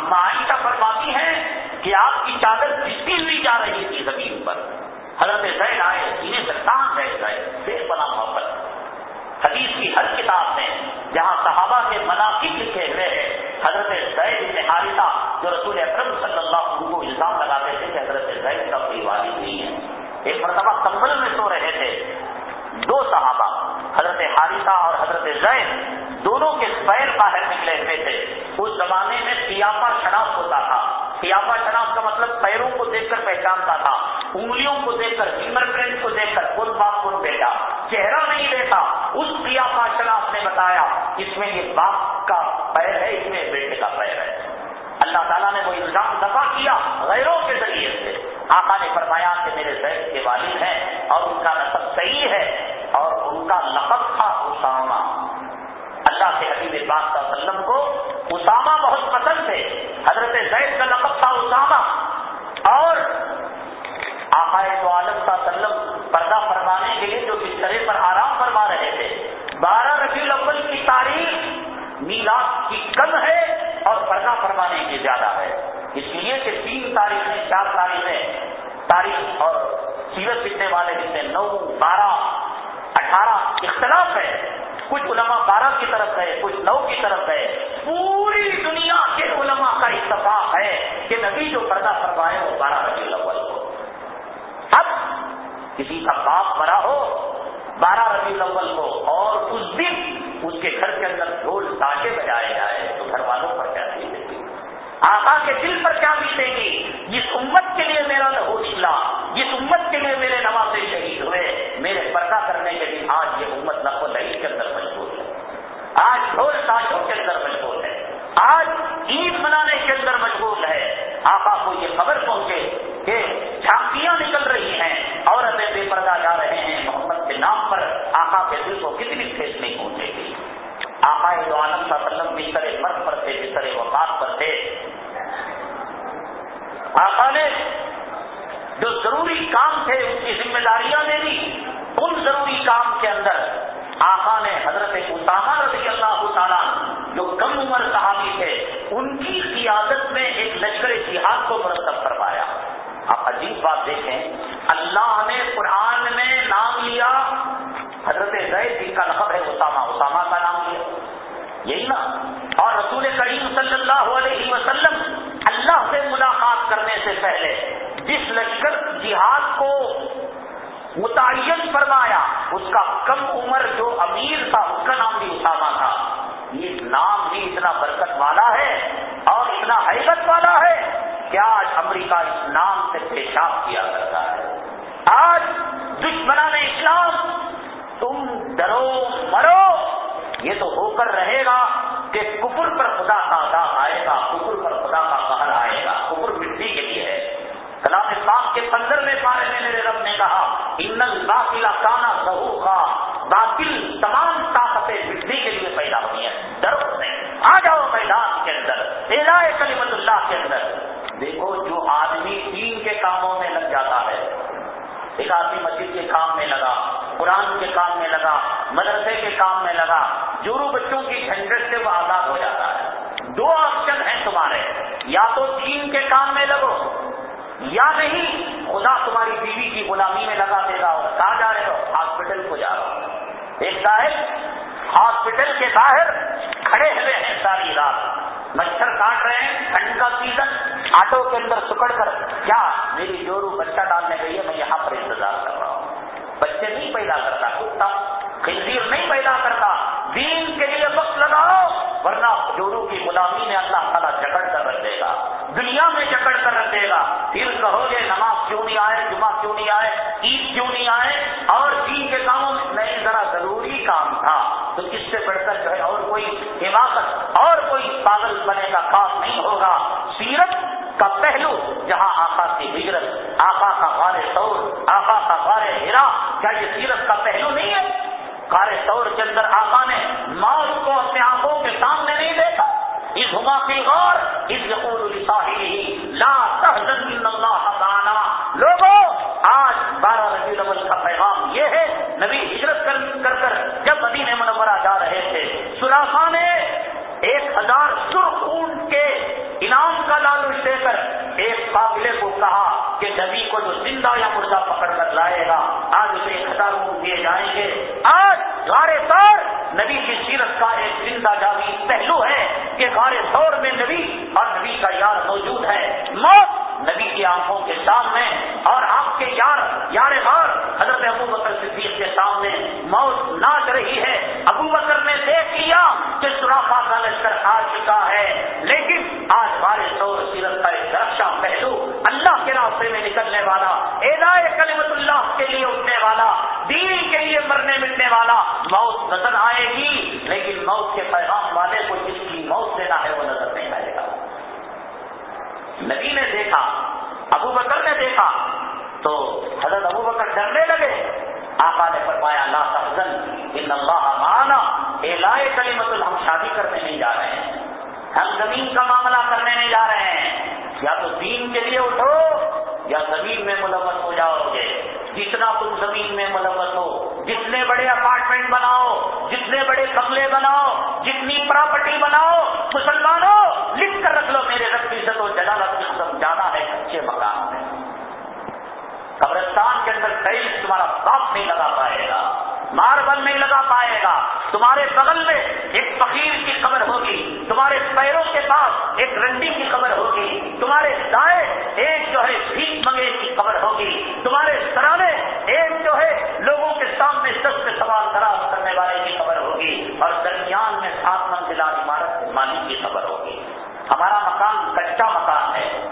[SPEAKER 1] اما عائشہ فرماتی ہے کہ آپ کی چادر کستی ہوئی جا رہی تھی زمین پر۔ حضرت زید آئے جنہیں سے تان بیٹھ گئے بے بنا محبت۔ حدیث کی ہر کتاب میں جہاں صحابہ کے مناقب لکھے ہوئے ہیں، حضرت زید بن حارثہ جو رسول اکرم صلی اللہ علیہ وسلم کو الزام لگاتے تھے کہ حضرت زید کا کوئی والد نہیں ہے۔ ایک مرتبہ کمبل میں سو رہے تھے۔ دو صحابہ، حضرت حارثہ اور حضرت زید دونوں کے پیر باہر نکلے ہوئے تھے۔ اس زمانے میں سیاپا شناخت ہوتا تھا۔ سیاپا شناخت کا مطلب پیروں کو دیکھ کر پہچانتا تھا، انگلیوں کو دیکھ کر فنگر پرنٹ کو دیکھ کر کون باپ کون بیٹا۔ چہرہ نہیں دیکھا، اس سیاپا شناخت نے بتایا، اس میں یہ باپ کا پیر ہے، اس میں بیٹے کا پیر ہے۔ اللہ تعالیٰ نے وہ الزام دفاع کیا غیروں کے ذریعے سے۔ آقا نے فرمایا کہ میرے زید کے والد ہیں اور ان کا نصب صحیح ہے اور ان کا لقب تھا اسامہ۔ اللہ کے حبیب پاک صلی اللہ علیہ وسلم کو اسامہ بہت پسند تھے۔ حضرت زید کا لقب تھا اسامہ۔ اور آقائے تو عالم صلی اللہ علیہ وسلم پردہ فرمانے کے لیے جو بسترے پر آرام فرما رہے تھے۔ بارہ ربیع الاول کی تاریخ میلاد کی کم ہے اور پردہ فرمانے کی زیادہ ہے۔ اس لیے کہ تین تاریخیں چار تاریخیں تاریخ اور سیرت لکھنے والے جتنے نو، بارہ، اٹھارہ اختلاف ہے۔ کچھ علماء بارہ کی طرف ہے کچھ نو کی طرف ہے پوری دنیا کے علماء کا اتفاق ہے کہ نبی جو پردہ فرمائے وہ بارہ ربی الاول ہو۔ اب کسی کا باپ بڑا ہو، بارہ ربی الاول کو اور اس دن اس کے گھر کے اندر ڈھول تاکے بجائے جائے تو گھر والوں پر کیا آقا کے دل پر کیا بیتے گی؟ جس امت کے لیے میرا لہو نکلا جس امت کے لیے میرے نوازے شہید ہوئے، میرے پردہ کرنے کے لیے آج یہ امت نقل کے اندر مشغول ہے۔ آج ڈھول تاشوں کے اندر مشغول ہے۔ آج عید منانے کے اندر مشغول ہے۔ آقا کو یہ خبر پہنچے کہ جھانکیاں نکل رہی ہیں، عورتیں بے پردہ جا رہے ہیں۔ محمد کے نام پر آقا کے دل کو کتنی ٹھیک نہیں پہنچے گی۔ آقا دو عالم صلی اللہ علیہ وسلم بستر مرد پر تھے، بستر وفات آقا نے جو ضروری کام تھے اس کی ذمہ داریاں دے دی ان ضروری کام کے اندر آقا نے حضرت اسامہ رضی اللہ تعالیٰ جو کم عمر صحابی تھے، ان کی قیادت میں ایک لشکر جہاد کو مرتب کروایا آپ عجیب بات دیکھیں، اللہ نے قرآن میں نام لیا، حضرت زید جن کا لقب ہے اسامہ اسامہ کا نام لیا۔ یہی نا۔ اور رسول کریم صلی اللہ علیہ وسلم اللہ سے ملاقات کرنے سے پہلے جس لشکر جہاد کو متعین فرمایا، اس کا کم عمر جو امیر تھا، اس کا نام بھی اسامہ تھا۔ یہ نام بھی اتنا برکت والا ہے اور اتنا حیرت والا ہے کیا آج امریکہ اس نام سے پیشاب کیا کرتا ہے۔ آج دشمنان اسلام، تم ڈرو، مرو۔ یہ تو ہو کر رہے گا کہ کفر پر خدا کا عذاب آئے گا، کفر پر کلام پاک کے پندرہ میں بارے میں میرے رب نے کہا، ان باقی کانا سہو کا باطل تمام طاقتیں مٹی کے لیے پیدا ہوئی ہیں ڈرو نہیں۔ آ جاؤ میدان کے اندر کلیمت اللہ کے اندر۔ دیکھو، جو آدمی دین کے کاموں میں لگ جاتا ہے، ایک آدمی مسجد کے کام میں لگا، قرآن کے کام میں لگا، مدرسے کے کام میں لگا جورو بچوں کی جھنجٹ سے وہ آزاد ہو جاتا ہے۔ دو آپشن ہیں تمہارے، یا تو دین کے کام میں لگو یا نہیں، خدا تمہاری بیوی کی غلامی میں لگا دے گا اور کہاں جا رہے ہو ہاسپٹل کو جا رہا ہو ایک صاحب ہاسپٹل کے باہر کھڑے ہوئے ہیں ساری رات۔ مچھر کاٹ رہے ہیں، ٹھنڈ کا سیزن آٹو کے اندر سکڑ کر، کیا میری جورو بچہ ڈالنے گئی ہے، میں یہاں پر انتظار کر رہا ہوں۔ بچے نہیں پیدا کرتا، کتا، خنزیر نہیں پیدا کرتا۔ دین کے لیے وقت لگاؤ، ورنہ جورو کی غلامی میں اللہ تعالیٰ جکڑ دنیا میں جکڑ کر رکھ دے گا۔ پھر کہو گے، نماز کیوں نہیں آئے؟ جمعہ کیوں نہیں آئے؟ عید کیوں نہیں آئے؟ اور دین کے کاموں میں نہیں ذرا ضروری کام تھا۔ تو اس سے بڑھ کر جو ہے اور کوئی حماقت، اور کوئی پاگل بنے کا کام نہیں ہوگا۔ سیرت کا پہلو، جہاں آقا کی ہجرت، آقا کا غار طور آقا کا غار ہرا۔ کیا یہ سیرت کا پہلو نہیں ہے؟ غار طور کے اندر آقا نے موت کو اپنے آنکھوں کے سامنے نہیں دیکھا؟ اس ہما کی غور اس یقول لا تحزن اللہ تعالی لوگوں آج بارہ ربی الاول کا پیغام یہ ہے، نبی ہجرت کر کر جب مدینہ منورہ جا رہے تھے سلافا نے ایک ہزار سرخ اونٹ کے انعام کا لالچ دے کر ایک قابلے کو کہا کہ نبی کو جو زندہ یا مردہ پکڑ کر لائے گا، آج اسے ایک ہزار اونٹ دیے جائیں گے۔ آج گارے طور نبی کی سیرت کا ایک زندہ جاوی پہلو ہے کہ گارے طور میں نبی اور نبی کا یار موجود ہے۔ موت نبی کی آنکھوں کے سامنے اور آپ کے یار یار بار حضرت ابو بکر صدیق کے سامنے موت ناچ رہی ہے۔ ابو بکر نے دیکھ لیا کہ سراخا کا لشکر آ چکا ہے، لیکن آج بارش دور سیرت کا ایک رکشا پہلو اللہ کے راستے میں نکلنے والا ادائے کلیمت اللہ کے لیے اٹھنے والا دین کے لیے مرنے مٹنے والا موت نظر آئے گی، لیکن موت کے پیغام والے کو جس کی موت دینا ہے وہ نظر نہیں آئے گا۔ نبی نے دیکھا، ابو بکر نے دیکھا، تو حضرت ابو بکر ڈرنے لگے۔ آقا نے فرمایا، لا تحزن، ان اللہ مانا اے لائے کلی ہم شادی کرنے نہیں جا رہے ہیں۔ ہم زمین کا معاملہ کرنے نہیں جا رہے ہیں۔ یا تو دین کے لیے اٹھو، یا زمین میں ملوث ہو جاؤ گے۔ جتنا تم زمین میں ملوث ہو، جتنے بڑے اپارٹمنٹ بناؤ، جتنے بڑے بنگلے بناؤ، جتنی پراپرٹی بناؤ، مسلمانوں، لکھ کر رکھ لو، میرے رب کی عزت و جلالت کی جانا ہے کچے مکان میں۔ قبرستان کے اندر ٹائلس تمہارا باپ نہیں لگا پائے گا۔ ماربل نہیں لگا پائے گا۔ تمہارے بغل میں ایک فقیر کی خبر ہوگی۔ تمہارے پیروں کے پاس ایک رنڈی کی خبر ہوگی۔ تمہارے دائیں ایک جو ہے بھیک منگے کی خبر ہوگی۔ تمہارے سرانے ایک جو ہے لوگوں کے سامنے سب سے سوال خراب کرنے والے کی خبر ہوگی۔ اور درمیان میں سات منزلہ عمارت مالی کی خبر ہوگی۔ ہمارا مکان کچا مکان ہے۔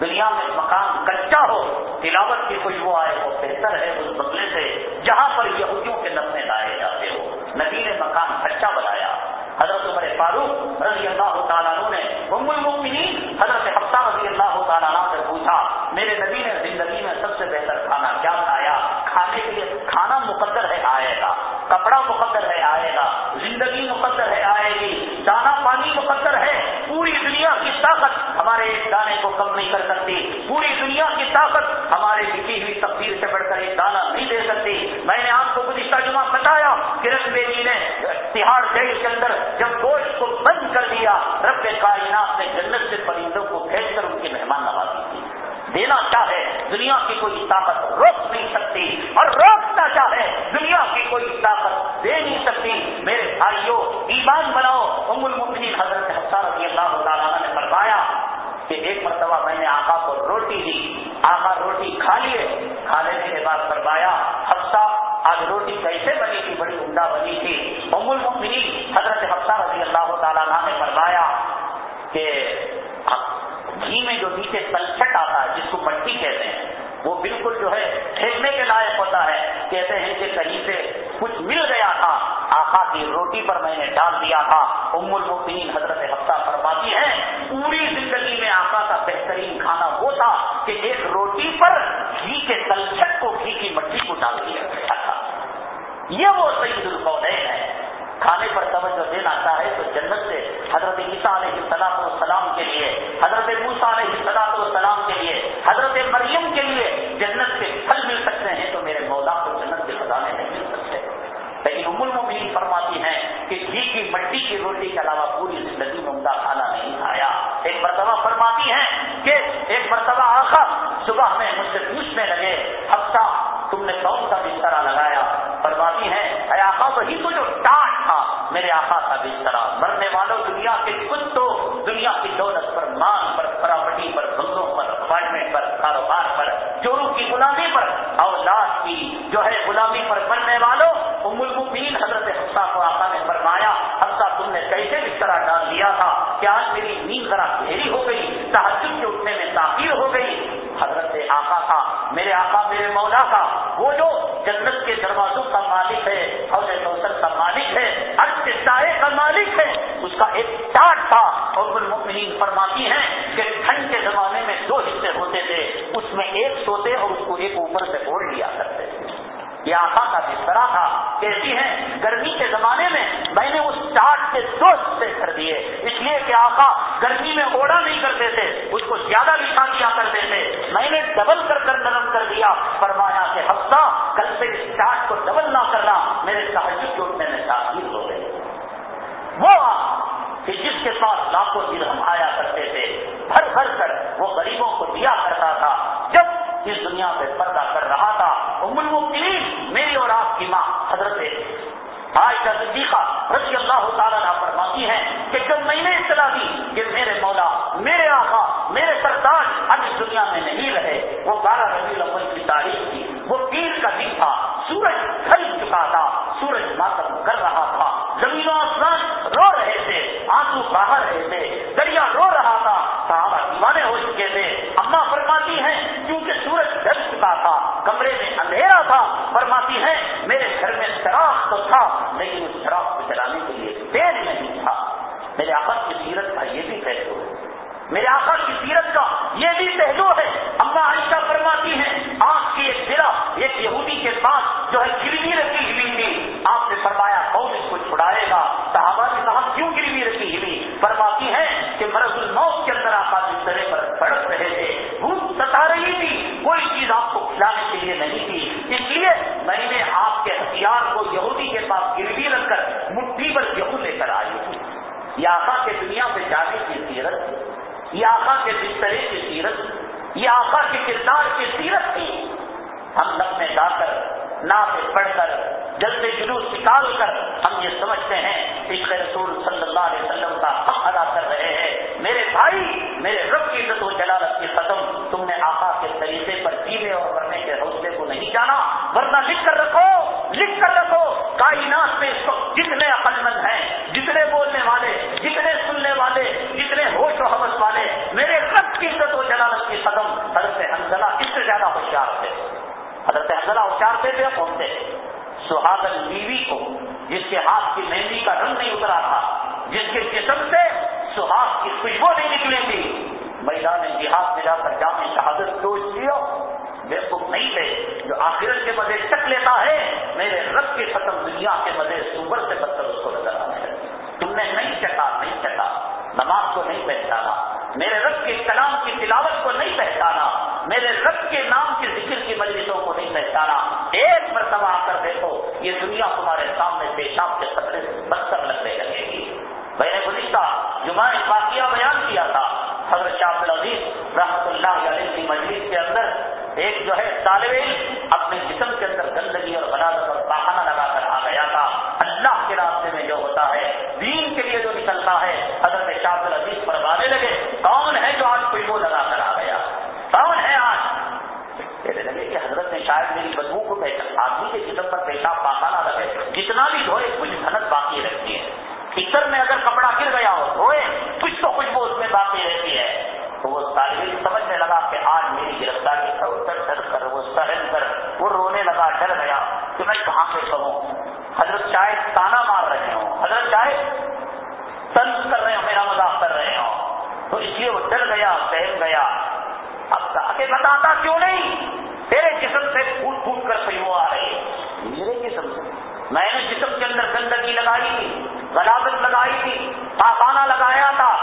[SPEAKER 1] دنیا میں مکان کچا ہو، تلاوت کی خوشبو آئے وہ بہتر ہے اس بدلے سے۔ جہاں پر یہودیوں کے نمے لائے جاتے ہو، نبی نے مکان کچا بنایا۔ حضرت عمر فاروق رضی اللہ تعالیٰ نے ام المؤمنین، حضرت حفصہ رضی اللہ تعالیٰ سے پوچھا، میرے نبی نے زندگی میں سب سے بہتر کھانا کیا کھایا؟ کھانے کے لیے کھانا مقدر ہے آئے گا، کپڑا مقدر ہے آئے گا، زندگی مقدر ہے آئے گی دانا پانی مقدر ہے۔ پوری دنیا کی طاقت ہمارے ایک دانے کو کم نہیں کر سکتی۔ پوری دنیا کی طاقت ہمارے لکھی ہوئی تبدیل سے بڑھ کر ایک دانا نہیں دے سکتی۔ میں نے آپ کو گزشتہ جمعہ بتایا کرن بیٹی نے تہاڑ جیل کے اندر جب گوشت کو بند کر دیا، رب کائنات نے جنت سے پرندوں کو بھیج کر ان کی مہمان نوازی تھی دینا چاہے دنیا کی کوئی طاقت روک نہیں سکتی اور روکنا چاہے دنیا کی کوئی طاقت دے نہیں سکتی۔ میرے بھائیوں ایمان بناؤ۔ ام المفین حضرت حفصہ رضی اللہ تعالیٰ نے فرمایا کہ ایک مرتبہ میں نے آقا کو روٹی دی۔ آقا روٹی کھا لیے۔ کھا لینے کے بعد فرمایا کیسے بنی تھی، بڑی عمدہ بنی تھی۔ ام المفین حضرت حفصہ رضی اللہ تعالیٰ نے فرمایا کہ گھی میں جو نیچے تلچٹ آتا ہے، جس کو مٹی کہتے ہیں، وہ بالکل جو ہے پھینکنے کے لائق ہوتا ہے۔ کہتے ہیں کہ کہیں سے کچھ مل گیا تھا آخا کی روٹی پر میں نے ڈال دیا تھا۔ ام المبین حضرت ہفتہ فرماتی ہے پوری زندگی میں آقا کا بہترین کھانا وہ تھا کہ ایک روٹی پر گھی کے تلچٹ کو، گھی کی مٹی کو ڈال دیا۔ گیا یہ وہ سعید القودین ہے کھانے پر توجہ دینا چاہے تو جنت سے حضرت عیسیٰ علیہ صلاح السلام کے لیے، حضرت موسا علیہ صلاح السلام کے لیے، حضرت مریم کے لیے جنت سے پھل مل سکتے ہیں تو میرے مولا کو جنت کے خزانے نہیں مل سکتے۔ لیکن ام المین فرماتی ہیں کہ گھی کی مٹی کی روٹی کے علاوہ پوری زندگی میں عمدہ کھانا نہیں کھایا۔ ایک مرتبہ فرماتی ہیں کہ ایک مرتبہ آخر صبح میں مجھ سے پوچھنے لگے ہفتہ تم نے کون سا بسترا لگایا؟ آقا کا بسترا مرنے والوں دنیا کے کچھ تو دنیا کی دولت پر مان پر پراپرٹی پر، بندوں پر، اپارٹمنٹ پر، کاروبار پر چوروں کی غلامی پر، اولاد کی جو ہے غلامی پر مرنے والے کر پڑھ کر جلد جلوس نکال کر ہم یہ سمجھتے ہیں، عشق رسول صلی اللہ علیہ وسلم کا حق ادا کر رہے ہیں۔ میرے بھائی، میرے رب کی عزت و جلالت کی قدم تم نے آقا کے طریقے پر جینے اور کرنے کے حوصلے کو نہیں جانا۔ ورنہ لکھ کر رکھو، لکھ کر رکھو، کائنات میں اس وقت جتنے عقل مند ہیں، جتنے بولنے والے جتنے سننے والے جتنے ہوش و حوث والے میرے رب کی عزت و جلالت کی قدم حضرت حنزلہ اس سے زیادہ ہوشیار تھے حضرت حنزلہ ہوشیار تھے تھے کون تھے۔ سہاگن بیوی کو جس کے ہاتھ کی مہندی کا رنگ نہیں اترا تھا، جس کے جسم سے سہاگ کی خوشبو نہیں نکلی تھی، میدان جہاد میں جا کر جامع شہادت سوچ لیا بے خوب نہیں تھے، جو آخرت کے مزے چک لیتا ہے، میرے رب کے ختم دنیا کے مزے سور سے بدتر اس کو نظر آنے لگے۔ تم نے نہیں چکا نہیں چکا نماز کو نہیں پہچانا، میرے رب کے کلام کی تلاوت کو نہیں پہچانا، میرے رب کے نام کی ذکر کی مجلسوں کو نہیں پہچانا۔ ایک مرتبہ آ کر دیکھو، یہ دنیا تمہارے سامنے پیشاب کے خطرے سے بدتر لگنے لگے گی۔ میں نے گزشتہ جمعہ واقعہ بیان کیا تھا۔ حضرت شاہ العزیز رحمت اللہ علیہ کی مجلس کے اندر ایک جو ہے طالب علم اپنے جسم کے اندر گندگی اور بناوٹ اور پاخانہ لگا کر آ گیا تھا۔ اللہ کے راستے میں جو ہوتا ہے، دین کے لیے جو نکلتا ہے، حضرت شاہ العزیز فرمانے لگے، کون ہے جو آج کوئی وہ لگا کر آ گیا کون ہے آج کہنے لگے کہ حضرت نے شاید میری بدبو کو پہچان آدمی کے جسم پر پیشاب پاخانہ لگے جتنا بھی دھوئے کچھ دھنت باقی رہتی ہے کچن میں اگر کپڑا گر گیا ہو دھوئے کچھ تو خوشبو اس میں باقی رہتی ہے۔ تو وہ طالب علم سمجھنے لگا کہ آج میری گرفتاری ڈر ڈر کر، وہ سہن کر، وہ رونے لگا، ڈر گیا کہ میں کہاں پہ کہوں حضرت شاید تانا مار رہے ہوں۔ حضرت شاید تنس کر رہے ہوں، میرا مذاق کر رہے ہوں۔ تو اس لیے وہ ڈر گیا، سہن گیا۔ اب کے بتاتا کیوں نہیں؟ تیرے جسم سے پھوٹ پھوٹ کر پیو آ رہے میرے جسم سے۔ میں نے جسم کے اندر گندگی لگائی۔ غلابت لگائی تھی پاپانا لگایا تھا۔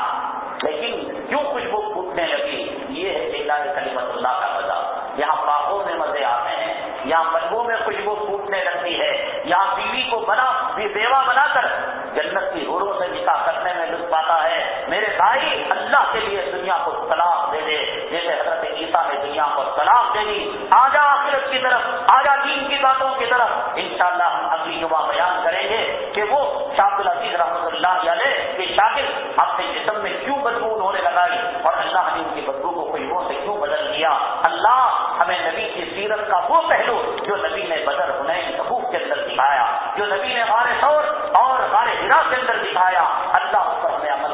[SPEAKER 1] لیکن کیوں خوشبو پھوٹنے لگی؟ یہ ہے اللہ کلیمت اللہ کا مزہ۔ یہاں پاپوں میں مزے آتے ہیں، یہاں بدبو میں خوشبو پھوٹنے لگتی ہے۔ یہاں بیوی کو بنا بیوہ بنا کر جنت کی ہوروں سے ایسا کرنے میں لطف آتا ہے۔ میرے بھائی، اللہ کے لیے دنیا کو طلاق دے دے۔ جیسے حضرت عیسیٰ نے دنیا کو طلاق دے دی۔ آجا آخرت کی طرف، آجا دین کی باتوں کی طرف انشاءاللہ ہم اگلی جمعہ بیان کریں گے کہ وہ شاہ العزیز رحمۃ اللہ علیہ کے شاگرد اپنے جسم میں کیوں بدبو ہونے لگائی اور اللہ نے ان کی بدبو کو کوئی وہ سے کیوں بدل دیا اللہ ہمیں نبی کی سیرت کا وہ پہلو جو نبی نے بدر حنین حقوق کے اندر دکھایا، جو نبی نے غار شور اور غار ہرا کے اندر دکھایا۔ اللہ اس کو ہمیں ہمارے